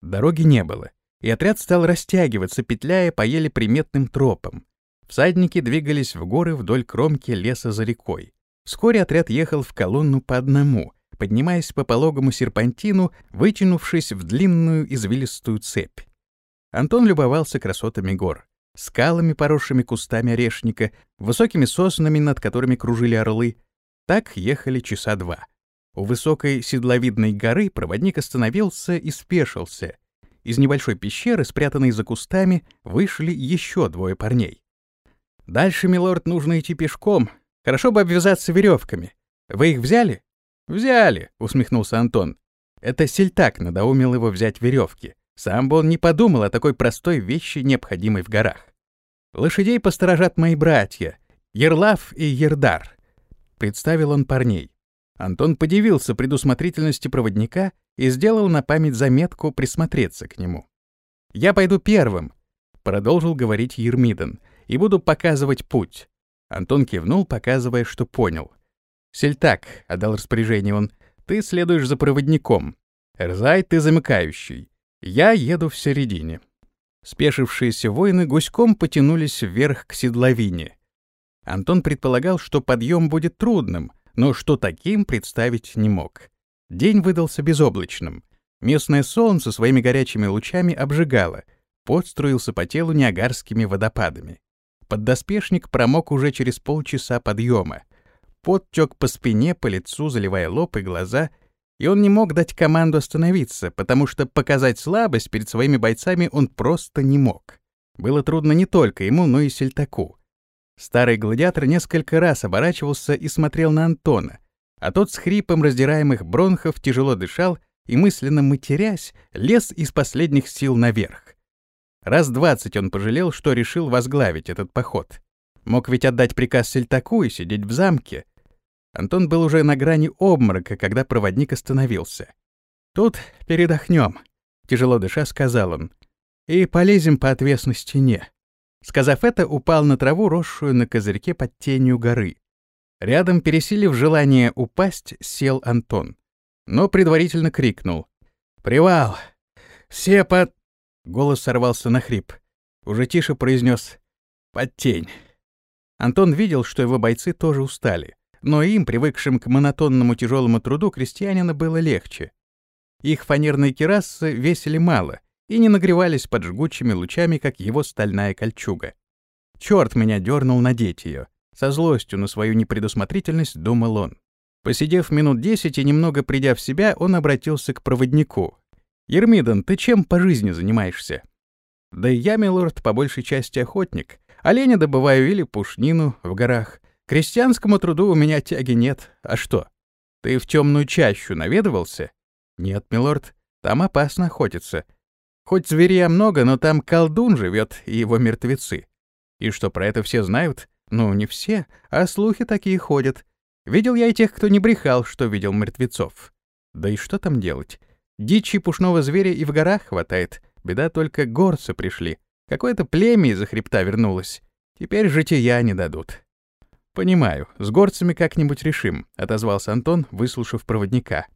Дороги не было, и отряд стал растягиваться, петляя по еле приметным тропам. Всадники двигались в горы вдоль кромки леса за рекой. Вскоре отряд ехал в колонну по одному, поднимаясь по пологому серпантину, вытянувшись в длинную извилистую цепь. Антон любовался красотами гор, скалами, поросшими кустами орешника, высокими соснами, над которыми кружили орлы. Так ехали часа два. У высокой седловидной горы проводник остановился и спешился. Из небольшой пещеры, спрятанной за кустами, вышли еще двое парней. Дальше, милорд, нужно идти пешком. Хорошо бы обвязаться веревками. Вы их взяли? Взяли, усмехнулся Антон. Это сельтак надоумил его взять веревки. Сам бы он не подумал о такой простой вещи, необходимой в горах. Лошадей посторожат мои братья, Ерлав и Ердар. Представил он парней. Антон подивился предусмотрительности проводника и сделал на память заметку присмотреться к нему. «Я пойду первым», — продолжил говорить Ермидон, — и буду показывать путь». Антон кивнул, показывая, что понял. «Сельтак», — отдал распоряжение он, — «ты следуешь за проводником. Эрзай, ты замыкающий. Я еду в середине». Спешившиеся воины гуськом потянулись вверх к седловине. Антон предполагал, что подъем будет трудным, но что таким представить не мог. День выдался безоблачным. Местное солнце своими горячими лучами обжигало, пот струился по телу неагарскими водопадами. Поддоспешник промок уже через полчаса подъема. Пот тек по спине, по лицу, заливая лоб и глаза, и он не мог дать команду остановиться, потому что показать слабость перед своими бойцами он просто не мог. Было трудно не только ему, но и Сельтаку. Старый гладиатор несколько раз оборачивался и смотрел на Антона, а тот с хрипом раздираемых бронхов тяжело дышал и, мысленно матерясь, лез из последних сил наверх. Раз двадцать он пожалел, что решил возглавить этот поход. Мог ведь отдать приказ Сельтаку и сидеть в замке. Антон был уже на грани обморока, когда проводник остановился. «Тут передохнем», — тяжело дыша сказал он, — «и полезем по отвесной стене». Сказав это, упал на траву, росшую на козырьке под тенью горы. Рядом, пересилив желание упасть, сел Антон. Но предварительно крикнул. «Привал! Все под...» Голос сорвался на хрип. Уже тише произнес «Под тень». Антон видел, что его бойцы тоже устали, но им, привыкшим к монотонному тяжелому труду, крестьянина было легче. Их фанерные керасы весили мало и не нагревались под жгучими лучами, как его стальная кольчуга. Черт меня дернул надеть ее. Со злостью на свою непредусмотрительность думал он. Посидев минут десять и немного придя в себя, он обратился к проводнику, «Ермидон, ты чем по жизни занимаешься?» «Да я, милорд, по большей части охотник. Оленя добываю или пушнину в горах. Крестьянскому труду у меня тяги нет. А что? Ты в темную чащу наведывался?» «Нет, милорд, там опасно охотиться. Хоть зверя много, но там колдун живет и его мертвецы. И что про это все знают? Ну, не все, а слухи такие ходят. Видел я и тех, кто не брехал, что видел мертвецов. Да и что там делать? Дичи пушного зверя и в горах хватает. Беда только горцы пришли. Какое-то племя из-за хребта вернулось. Теперь жития не дадут. «Понимаю, с горцами как-нибудь решим», — отозвался Антон, выслушав проводника.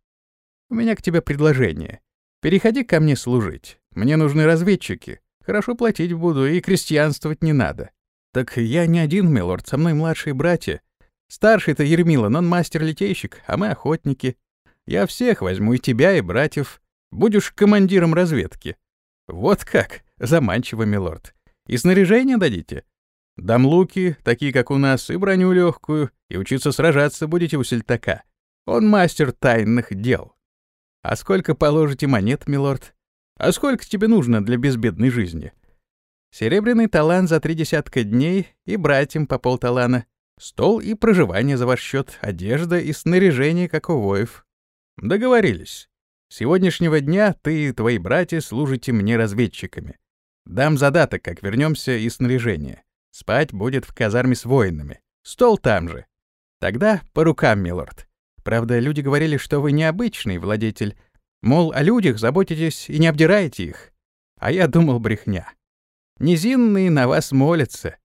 «У меня к тебе предложение. Переходи ко мне служить. Мне нужны разведчики. Хорошо платить буду, и крестьянствовать не надо». «Так я не один, милорд, со мной младшие братья. Старший-то Ермила, но он мастер-литейщик, а мы охотники. Я всех возьму, и тебя, и братьев. Будешь командиром разведки. Вот как, заманчиво, милорд. И снаряжение дадите? Дам луки, такие, как у нас, и броню легкую, и учиться сражаться будете у сельтака. Он мастер тайных дел. А сколько положите монет, милорд? А сколько тебе нужно для безбедной жизни? Серебряный талант за три десятка дней и братьям по полталана. Стол и проживание за ваш счет, одежда и снаряжение, как у воев. Договорились. С сегодняшнего дня ты и твои братья служите мне разведчиками. Дам задаток, как вернемся, и снаряжение. Спать будет в казарме с воинами. Стол там же. Тогда по рукам, милорд. Правда, люди говорили, что вы необычный владетель. Мол, о людях заботитесь и не обдираете их. А я думал, брехня. Низинные на вас молятся.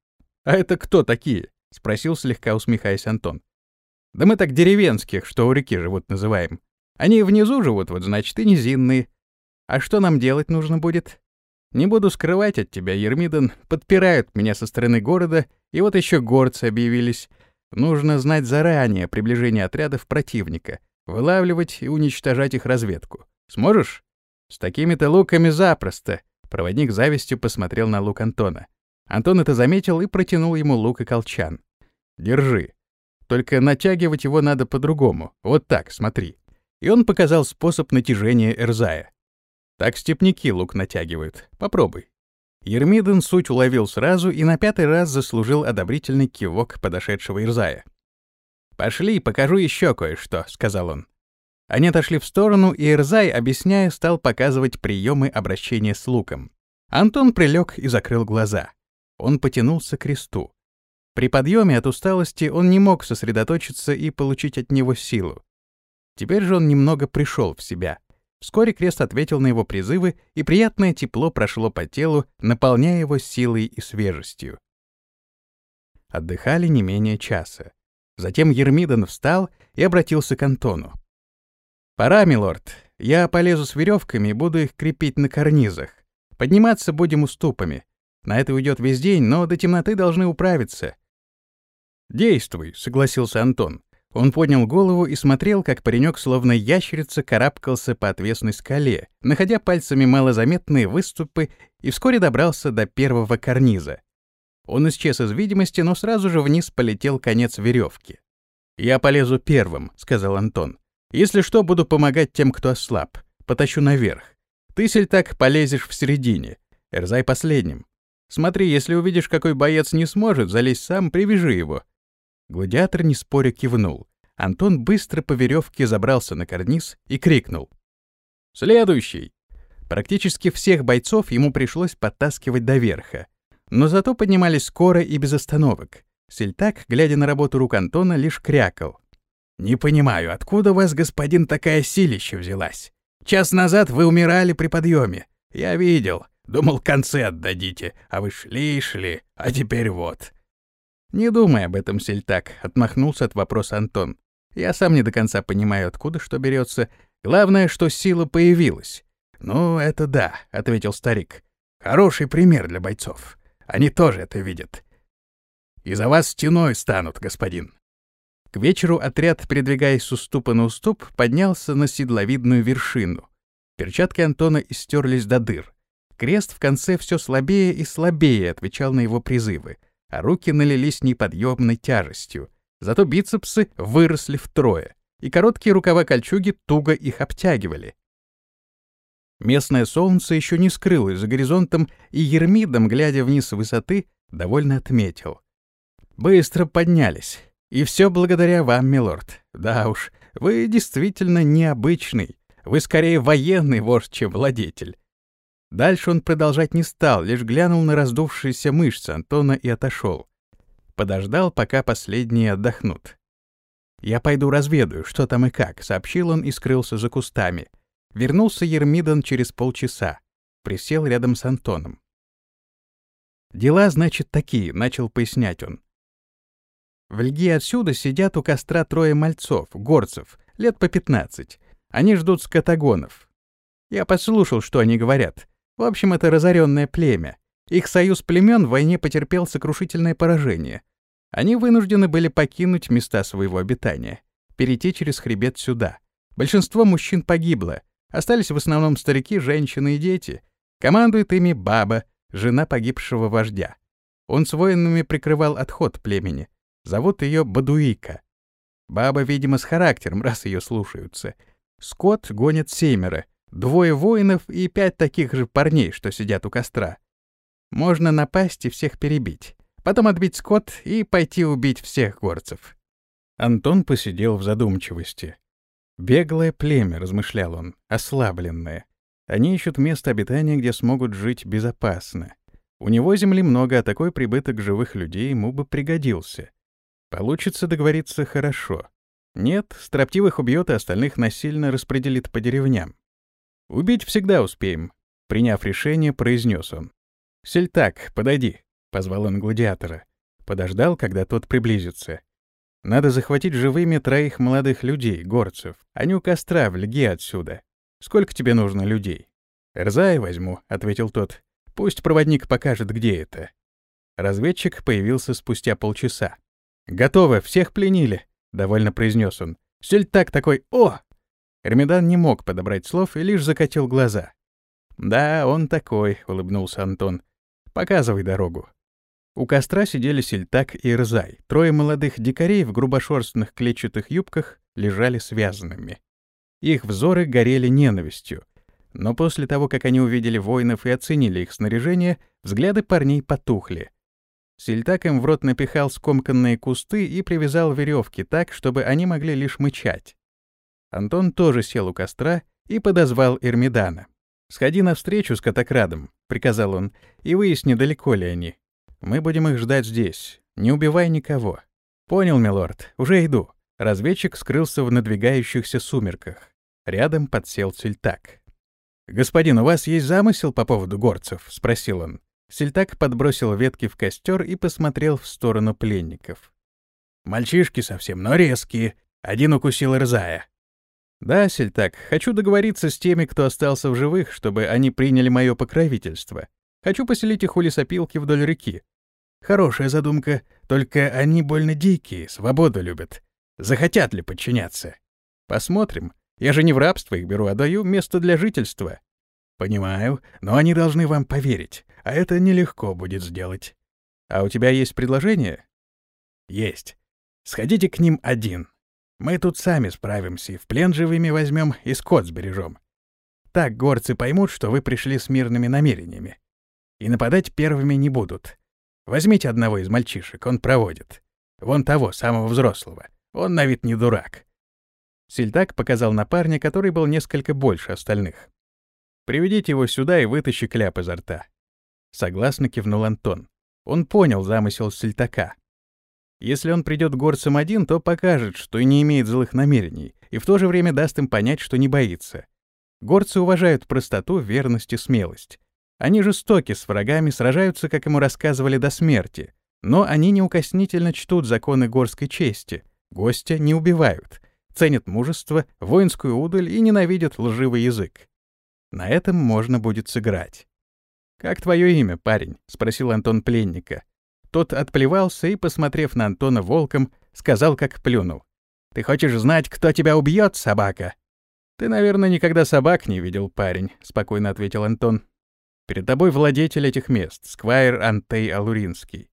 А это кто такие? Спросил, слегка усмехаясь Антон. Да мы так деревенских, что у реки живут, называем. Они внизу живут, вот значит, и низинные. А что нам делать нужно будет? Не буду скрывать от тебя, Ермидан, подпирают меня со стороны города, и вот еще горцы объявились. Нужно знать заранее приближение отрядов противника, вылавливать и уничтожать их разведку. Сможешь? С такими-то луками запросто. Проводник завистью посмотрел на лук Антона. Антон это заметил и протянул ему лук и колчан. Держи. Только натягивать его надо по-другому. Вот так, смотри. И он показал способ натяжения Эрзая. Так степняки лук натягивают. Попробуй. Ермидин суть уловил сразу и на пятый раз заслужил одобрительный кивок подошедшего Ирзая. «Пошли, покажу еще кое-что», — сказал он. Они отошли в сторону, и Ирзай, объясняя, стал показывать приемы обращения с луком. Антон прилег и закрыл глаза. Он потянулся к кресту. При подъеме от усталости он не мог сосредоточиться и получить от него силу. Теперь же он немного пришел в себя. Вскоре крест ответил на его призывы, и приятное тепло прошло по телу, наполняя его силой и свежестью. Отдыхали не менее часа. Затем Ермидан встал и обратился к Антону. «Пора, милорд. Я полезу с веревками и буду их крепить на карнизах. Подниматься будем уступами. На это уйдет весь день, но до темноты должны управиться». «Действуй», — согласился Антон. Он поднял голову и смотрел, как паренек, словно ящерица, карабкался по отвесной скале, находя пальцами малозаметные выступы, и вскоре добрался до первого карниза. Он исчез из видимости, но сразу же вниз полетел конец веревки. «Я полезу первым», — сказал Антон. «Если что, буду помогать тем, кто ослаб. Потащу наверх. Ты, так полезешь в середине. Эрзай последним. Смотри, если увидишь, какой боец не сможет залезть сам, привяжи его. Гладиатор не споря кивнул. Антон быстро по веревке забрался на карниз и крикнул. «Следующий!» Практически всех бойцов ему пришлось подтаскивать до верха. Но зато поднимались скоро и без остановок. Сельтак, глядя на работу рук Антона, лишь крякал. «Не понимаю, откуда у вас, господин, такая силища взялась? Час назад вы умирали при подъеме. Я видел. Думал, концы отдадите, а вы шли и шли, а теперь вот. «Не думай об этом, Сельтак», — отмахнулся от вопроса Антон. «Я сам не до конца понимаю, откуда что берется. Главное, что сила появилась». «Ну, это да», — ответил старик. «Хороший пример для бойцов. Они тоже это видят. И за вас стеной станут, господин». К вечеру отряд, передвигаясь с уступа на уступ, поднялся на седловидную вершину. Перчатки Антона истерлись до дыр. Крест в конце все слабее и слабее отвечал на его призывы а руки налились неподъемной тяжестью. Зато бицепсы выросли втрое, и короткие рукава кольчуги туго их обтягивали. Местное солнце еще не скрылось за горизонтом, и Ермидом, глядя вниз с высоты, довольно отметил. «Быстро поднялись. И все благодаря вам, милорд. Да уж, вы действительно необычный. Вы скорее военный вождь, чем владетель. Дальше он продолжать не стал, лишь глянул на раздувшиеся мышцы Антона и отошел. Подождал, пока последние отдохнут. «Я пойду разведаю, что там и как», — сообщил он и скрылся за кустами. Вернулся Ермидан через полчаса. Присел рядом с Антоном. «Дела, значит, такие», — начал пояснять он. В льге отсюда сидят у костра трое мальцов, горцев, лет по пятнадцать. Они ждут скотагонов. Я послушал, что они говорят. В общем, это разоренное племя. Их союз племен в войне потерпел сокрушительное поражение. Они вынуждены были покинуть места своего обитания, перейти через хребет сюда. Большинство мужчин погибло. Остались в основном старики, женщины и дети. Командует ими баба, жена погибшего вождя. Он с воинами прикрывал отход племени. Зовут ее Бадуика. Баба, видимо, с характером, раз ее слушаются. Скот гонит семеро — Двое воинов и пять таких же парней, что сидят у костра. Можно напасть и всех перебить. Потом отбить скот и пойти убить всех горцев. Антон посидел в задумчивости. «Беглое племя», — размышлял он, — «ослабленное. Они ищут место обитания, где смогут жить безопасно. У него земли много, а такой прибыток живых людей ему бы пригодился. Получится договориться хорошо. Нет, строптивых убьет, и остальных насильно распределит по деревням. Убить всегда успеем, приняв решение, произнес он. «Сельтак, подойди», — позвал он гладиатора. Подождал, когда тот приблизится. «Надо захватить живыми троих молодых людей, горцев. Они у костра, в льге отсюда. Сколько тебе нужно людей?» «Рзай возьму», — ответил тот. «Пусть проводник покажет, где это». Разведчик появился спустя полчаса. «Готово, всех пленили», — довольно произнес он. Сельтак такой «О!» Эрмидан не мог подобрать слов и лишь закатил глаза. «Да, он такой», — улыбнулся Антон. «Показывай дорогу». У костра сидели Сельтак и Рзай. Трое молодых дикарей в грубошерстных клетчатых юбках лежали связанными. Их взоры горели ненавистью. Но после того, как они увидели воинов и оценили их снаряжение, взгляды парней потухли. Сельтак им в рот напихал скомканные кусты и привязал веревки так, чтобы они могли лишь мычать. Антон тоже сел у костра и подозвал Эрмидана. «Сходи навстречу с Катакрадом», — приказал он, — «и выясни, далеко ли они. Мы будем их ждать здесь. Не убивай никого». «Понял, милорд. Уже иду». Разведчик скрылся в надвигающихся сумерках. Рядом подсел Сельтак. «Господин, у вас есть замысел по поводу горцев?» — спросил он. Сельтак подбросил ветки в костер и посмотрел в сторону пленников. «Мальчишки совсем, но резкие. Один укусил Рзая. «Да, Сельтак, хочу договориться с теми, кто остался в живых, чтобы они приняли мое покровительство. Хочу поселить их у лесопилки вдоль реки. Хорошая задумка, только они больно дикие, свободу любят. Захотят ли подчиняться? Посмотрим. Я же не в рабство их беру, а даю место для жительства. Понимаю, но они должны вам поверить, а это нелегко будет сделать. А у тебя есть предложение? Есть. Сходите к ним один. Мы тут сами справимся, и в плен живыми возьмем, и скот сбережем. Так горцы поймут, что вы пришли с мирными намерениями. И нападать первыми не будут. Возьмите одного из мальчишек, он проводит. Вон того, самого взрослого. Он на вид не дурак. Сельтак показал на парня, который был несколько больше остальных. «Приведите его сюда и вытащи кляп изо рта». Согласно кивнул Антон. Он понял замысел Сельтака. Если он придет горцам один, то покажет, что не имеет злых намерений, и в то же время даст им понять, что не боится. Горцы уважают простоту, верность и смелость. Они жестоки с врагами, сражаются, как ему рассказывали, до смерти. Но они неукоснительно чтут законы горской чести. Гостя не убивают. Ценят мужество, воинскую удаль и ненавидят лживый язык. На этом можно будет сыграть. «Как твое имя, парень?» — спросил Антон пленника. Тот отплевался и, посмотрев на Антона волком, сказал, как плюнул. «Ты хочешь знать, кто тебя убьет, собака?» «Ты, наверное, никогда собак не видел, парень», — спокойно ответил Антон. «Перед тобой владетель этих мест, Сквайр Антей Алуринский.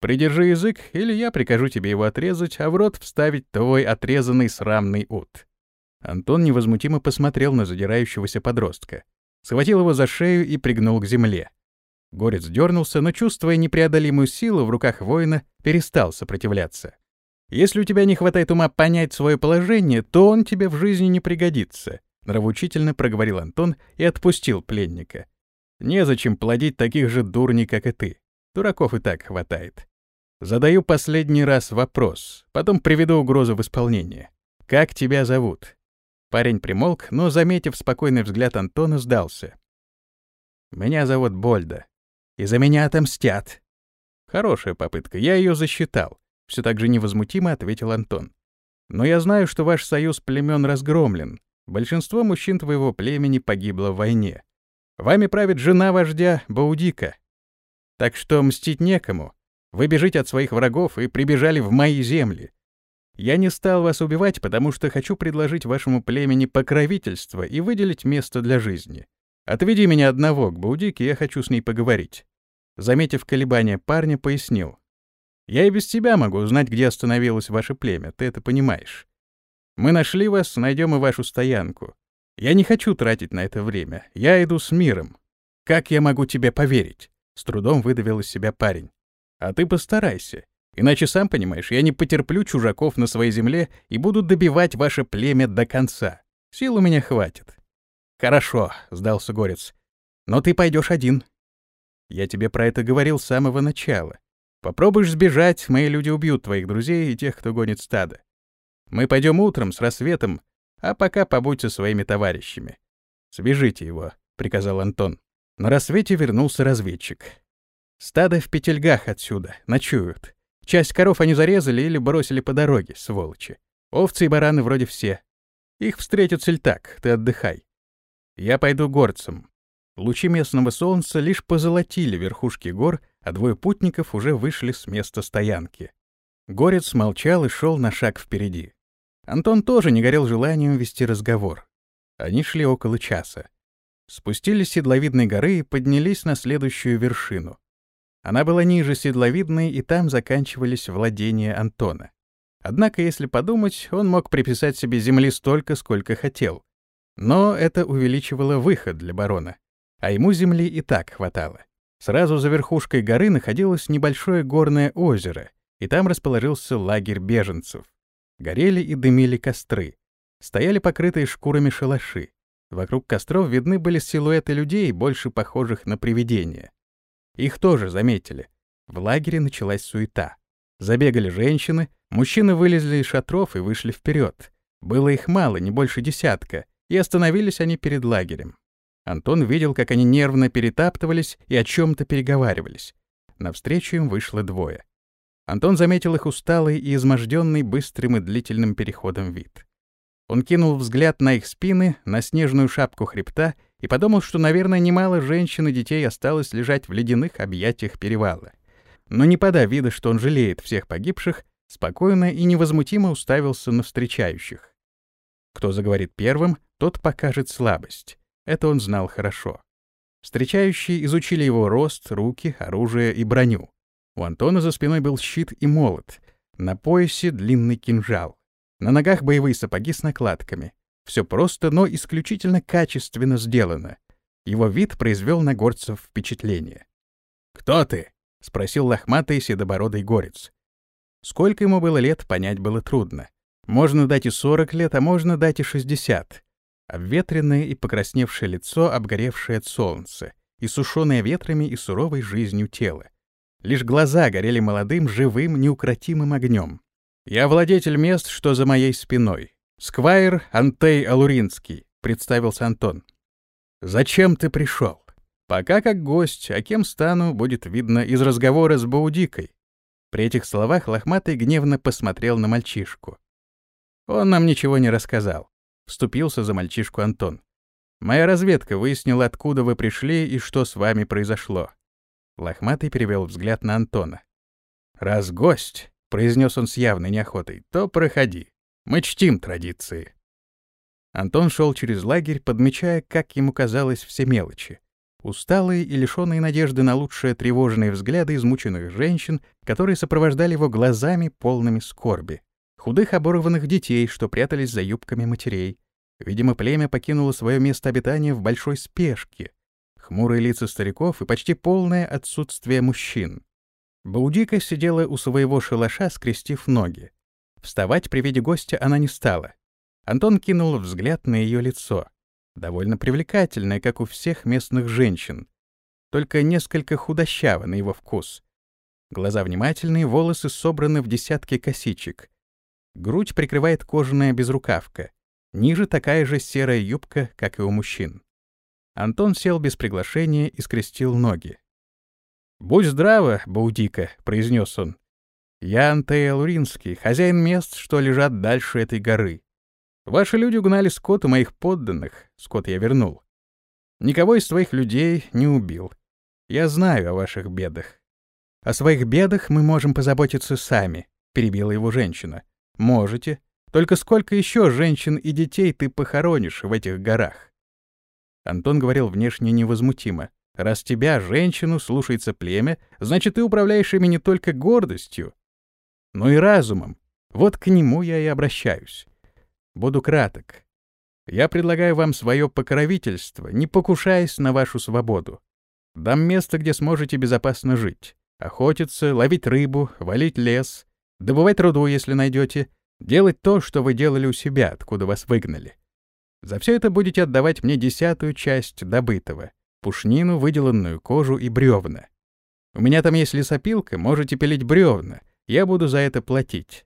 Придержи язык, или я прикажу тебе его отрезать, а в рот вставить твой отрезанный срамный ут». Антон невозмутимо посмотрел на задирающегося подростка, схватил его за шею и пригнул к земле. Горец дернулся, но, чувствуя непреодолимую силу в руках воина, перестал сопротивляться. «Если у тебя не хватает ума понять свое положение, то он тебе в жизни не пригодится», — нравоучительно проговорил Антон и отпустил пленника. «Незачем плодить таких же дурней, как и ты. Дураков и так хватает. Задаю последний раз вопрос, потом приведу угрозу в исполнение. Как тебя зовут?» Парень примолк, но, заметив спокойный взгляд Антона, сдался. «Меня зовут Больда. И за меня отомстят. Хорошая попытка, я ее засчитал. Все так же невозмутимо ответил Антон. Но я знаю, что ваш союз племен разгромлен. Большинство мужчин твоего племени погибло в войне. Вами правит жена вождя Баудика. Так что мстить некому. Вы бежите от своих врагов и прибежали в мои земли. Я не стал вас убивать, потому что хочу предложить вашему племени покровительство и выделить место для жизни. Отведи меня одного к Баудике, я хочу с ней поговорить. Заметив колебания парня, пояснил. «Я и без тебя могу узнать, где остановилось ваше племя, ты это понимаешь. Мы нашли вас, найдем и вашу стоянку. Я не хочу тратить на это время, я иду с миром. Как я могу тебе поверить?» С трудом выдавил из себя парень. «А ты постарайся. Иначе, сам понимаешь, я не потерплю чужаков на своей земле и буду добивать ваше племя до конца. Сил у меня хватит». «Хорошо», — сдался Горец. «Но ты пойдешь один. Я тебе про это говорил с самого начала. Попробуешь сбежать, мои люди убьют твоих друзей и тех, кто гонит стадо. Мы пойдем утром с рассветом, а пока побудь со своими товарищами. Свяжите его, приказал Антон. На рассвете вернулся разведчик. Стадо в петельгах отсюда, ночуют. Часть коров они зарезали или бросили по дороге, сволочи. Овцы и бараны вроде все. Их встретит сельтак, ты отдыхай. Я пойду горцем. Лучи местного солнца лишь позолотили верхушки гор, а двое путников уже вышли с места стоянки. Горец молчал и шел на шаг впереди. Антон тоже не горел желанием вести разговор. Они шли около часа. Спустились с седловидной горы и поднялись на следующую вершину. Она была ниже седловидной, и там заканчивались владения Антона. Однако, если подумать, он мог приписать себе земли столько, сколько хотел. Но это увеличивало выход для барона. А ему земли и так хватало. Сразу за верхушкой горы находилось небольшое горное озеро, и там расположился лагерь беженцев. Горели и дымили костры. Стояли покрытые шкурами шалаши. Вокруг костров видны были силуэты людей, больше похожих на привидения. Их тоже заметили. В лагере началась суета. Забегали женщины, мужчины вылезли из шатров и вышли вперед. Было их мало, не больше десятка, и остановились они перед лагерем. Антон видел, как они нервно перетаптывались и о чем то переговаривались. Навстречу им вышло двое. Антон заметил их усталый и изможденный быстрым и длительным переходом вид. Он кинул взгляд на их спины, на снежную шапку хребта и подумал, что, наверное, немало женщин и детей осталось лежать в ледяных объятиях перевала. Но не подав вида, что он жалеет всех погибших, спокойно и невозмутимо уставился на встречающих. Кто заговорит первым, тот покажет слабость. Это он знал хорошо. Встречающие изучили его рост, руки, оружие и броню. У Антона за спиной был щит и молот, на поясе длинный кинжал. На ногах боевые сапоги с накладками. Все просто, но исключительно качественно сделано. Его вид произвел на горцев впечатление. «Кто ты?» — спросил лохматый седобородый горец. Сколько ему было лет, понять было трудно. Можно дать и сорок лет, а можно дать и шестьдесят обветренное и покрасневшее лицо, обгоревшее от солнца, и сушеное ветрами и суровой жизнью тело. Лишь глаза горели молодым, живым, неукротимым огнем. «Я владетель мест, что за моей спиной. Сквайр Антей Алуринский», — представился Антон. «Зачем ты пришел? Пока как гость, а кем стану, будет видно из разговора с Баудикой». При этих словах Лохматый гневно посмотрел на мальчишку. Он нам ничего не рассказал. Вступился за мальчишку Антон. «Моя разведка выяснила, откуда вы пришли и что с вами произошло». Лохматый перевел взгляд на Антона. «Раз гость», — произнес он с явной неохотой, — «то проходи. Мы чтим традиции». Антон шел через лагерь, подмечая, как ему казалось, все мелочи. Усталые и лишенные надежды на лучшее тревожные взгляды измученных женщин, которые сопровождали его глазами, полными скорби худых оборванных детей, что прятались за юбками матерей. Видимо, племя покинуло свое место обитания в большой спешке. Хмурые лица стариков и почти полное отсутствие мужчин. Баудика сидела у своего шалаша, скрестив ноги. Вставать при виде гостя она не стала. Антон кинул взгляд на ее лицо. Довольно привлекательное, как у всех местных женщин. Только несколько худощаво на его вкус. Глаза внимательные, волосы собраны в десятки косичек. Грудь прикрывает кожаная безрукавка. Ниже такая же серая юбка, как и у мужчин. Антон сел без приглашения и скрестил ноги. «Будь здрава, Баудика», — произнес он. «Я Антея Луринский, хозяин мест, что лежат дальше этой горы. Ваши люди угнали скот у моих подданных, скот я вернул. Никого из твоих людей не убил. Я знаю о ваших бедах». «О своих бедах мы можем позаботиться сами», — перебила его женщина. Можете. Только сколько еще женщин и детей ты похоронишь в этих горах? Антон говорил внешне невозмутимо. Раз тебя, женщину, слушается племя, значит, ты управляешь ими не только гордостью, но и разумом. Вот к нему я и обращаюсь. Буду краток. Я предлагаю вам свое покровительство, не покушаясь на вашу свободу. Дам место, где сможете безопасно жить. Охотиться, ловить рыбу, валить лес, добывать руду, если найдете, делать то, что вы делали у себя, откуда вас выгнали. За все это будете отдавать мне десятую часть добытого. пушнину, выделанную кожу и бревна. У меня там есть лесопилка, можете пилить бревна. Я буду за это платить».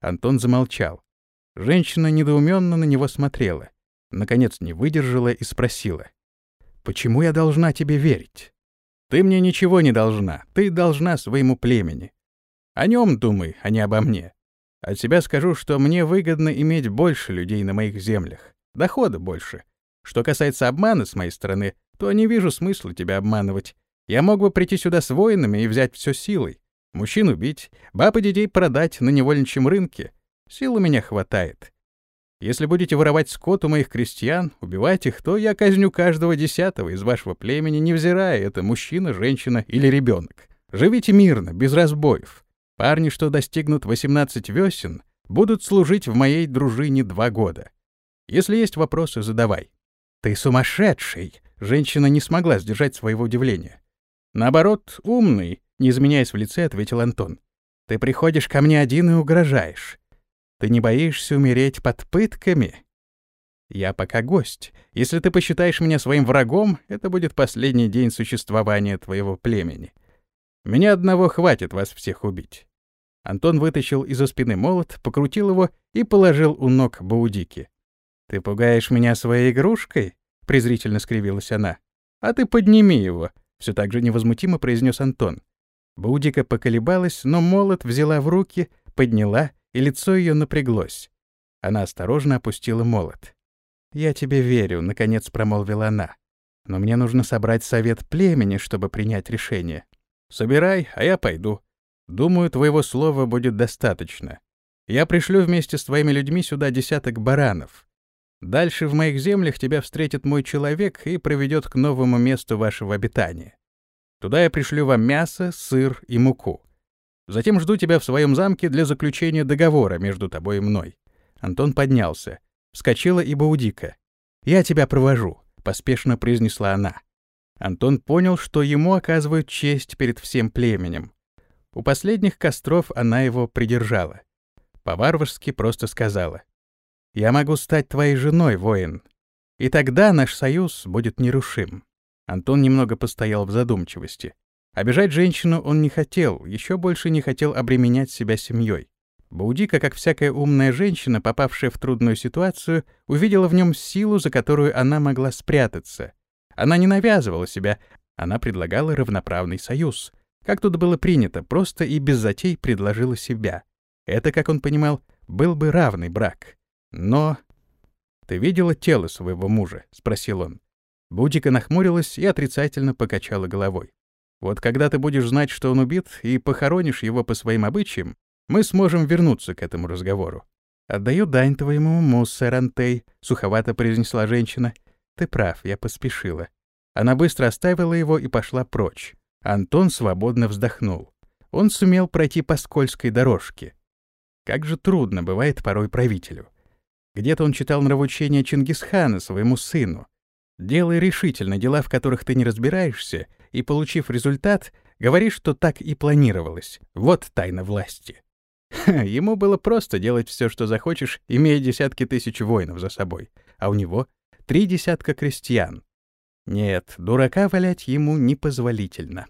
Антон замолчал. Женщина недоуменно на него смотрела. Наконец не выдержала и спросила. «Почему я должна тебе верить?» «Ты мне ничего не должна. Ты должна своему племени. О нем думай, а не обо мне. От себя скажу, что мне выгодно иметь больше людей на моих землях. Дохода больше. Что касается обмана с моей стороны, то не вижу смысла тебя обманывать. Я мог бы прийти сюда с воинами и взять все силой. Мужчин убить, баб и детей продать на невольничьем рынке. Сил у меня хватает. Если будете воровать скот у моих крестьян, убивать их, то я казню каждого десятого из вашего племени, невзирая, это мужчина, женщина или ребенок. Живите мирно, без разбоев. Парни, что достигнут 18 весен, будут служить в моей дружине два года. Если есть вопросы, задавай. Ты сумасшедший! Женщина не смогла сдержать своего удивления. Наоборот, умный, не изменяясь в лице, ответил Антон. Ты приходишь ко мне один и угрожаешь. Ты не боишься умереть под пытками? Я пока гость. Если ты посчитаешь меня своим врагом, это будет последний день существования твоего племени. Меня одного хватит вас всех убить. Антон вытащил из-за спины молот, покрутил его и положил у ног Баудики. «Ты пугаешь меня своей игрушкой?» — презрительно скривилась она. «А ты подними его», — все так же невозмутимо произнес Антон. Баудика поколебалась, но молот взяла в руки, подняла, и лицо ее напряглось. Она осторожно опустила молот. «Я тебе верю», — наконец промолвила она. «Но мне нужно собрать совет племени, чтобы принять решение». «Собирай, а я пойду», Думаю, твоего слова будет достаточно. Я пришлю вместе с твоими людьми сюда десяток баранов. Дальше в моих землях тебя встретит мой человек и проведет к новому месту вашего обитания. Туда я пришлю вам мясо, сыр и муку. Затем жду тебя в своем замке для заключения договора между тобой и мной». Антон поднялся. Вскочила и Баудика. «Я тебя провожу», — поспешно произнесла она. Антон понял, что ему оказывают честь перед всем племенем. У последних костров она его придержала. По-варварски просто сказала. «Я могу стать твоей женой, воин. И тогда наш союз будет нерушим». Антон немного постоял в задумчивости. Обижать женщину он не хотел, еще больше не хотел обременять себя семьей. Баудика, как всякая умная женщина, попавшая в трудную ситуацию, увидела в нем силу, за которую она могла спрятаться. Она не навязывала себя, она предлагала равноправный союз — как тут было принято, просто и без затей предложила себя. Это, как он понимал, был бы равный брак. Но... «Ты видела тело своего мужа?» — спросил он. Будика нахмурилась и отрицательно покачала головой. «Вот когда ты будешь знать, что он убит, и похоронишь его по своим обычаям, мы сможем вернуться к этому разговору». «Отдаю дань твоему уму, сэр Антей», — суховато произнесла женщина. «Ты прав, я поспешила». Она быстро оставила его и пошла прочь. Антон свободно вздохнул. Он сумел пройти по скользкой дорожке. Как же трудно бывает порой правителю. Где-то он читал нравоучение Чингисхана своему сыну. Делай решительно дела, в которых ты не разбираешься, и, получив результат, говори, что так и планировалось. Вот тайна власти. Ха, ему было просто делать все, что захочешь, имея десятки тысяч воинов за собой, а у него три десятка крестьян. Нет, дурака валять ему непозволительно.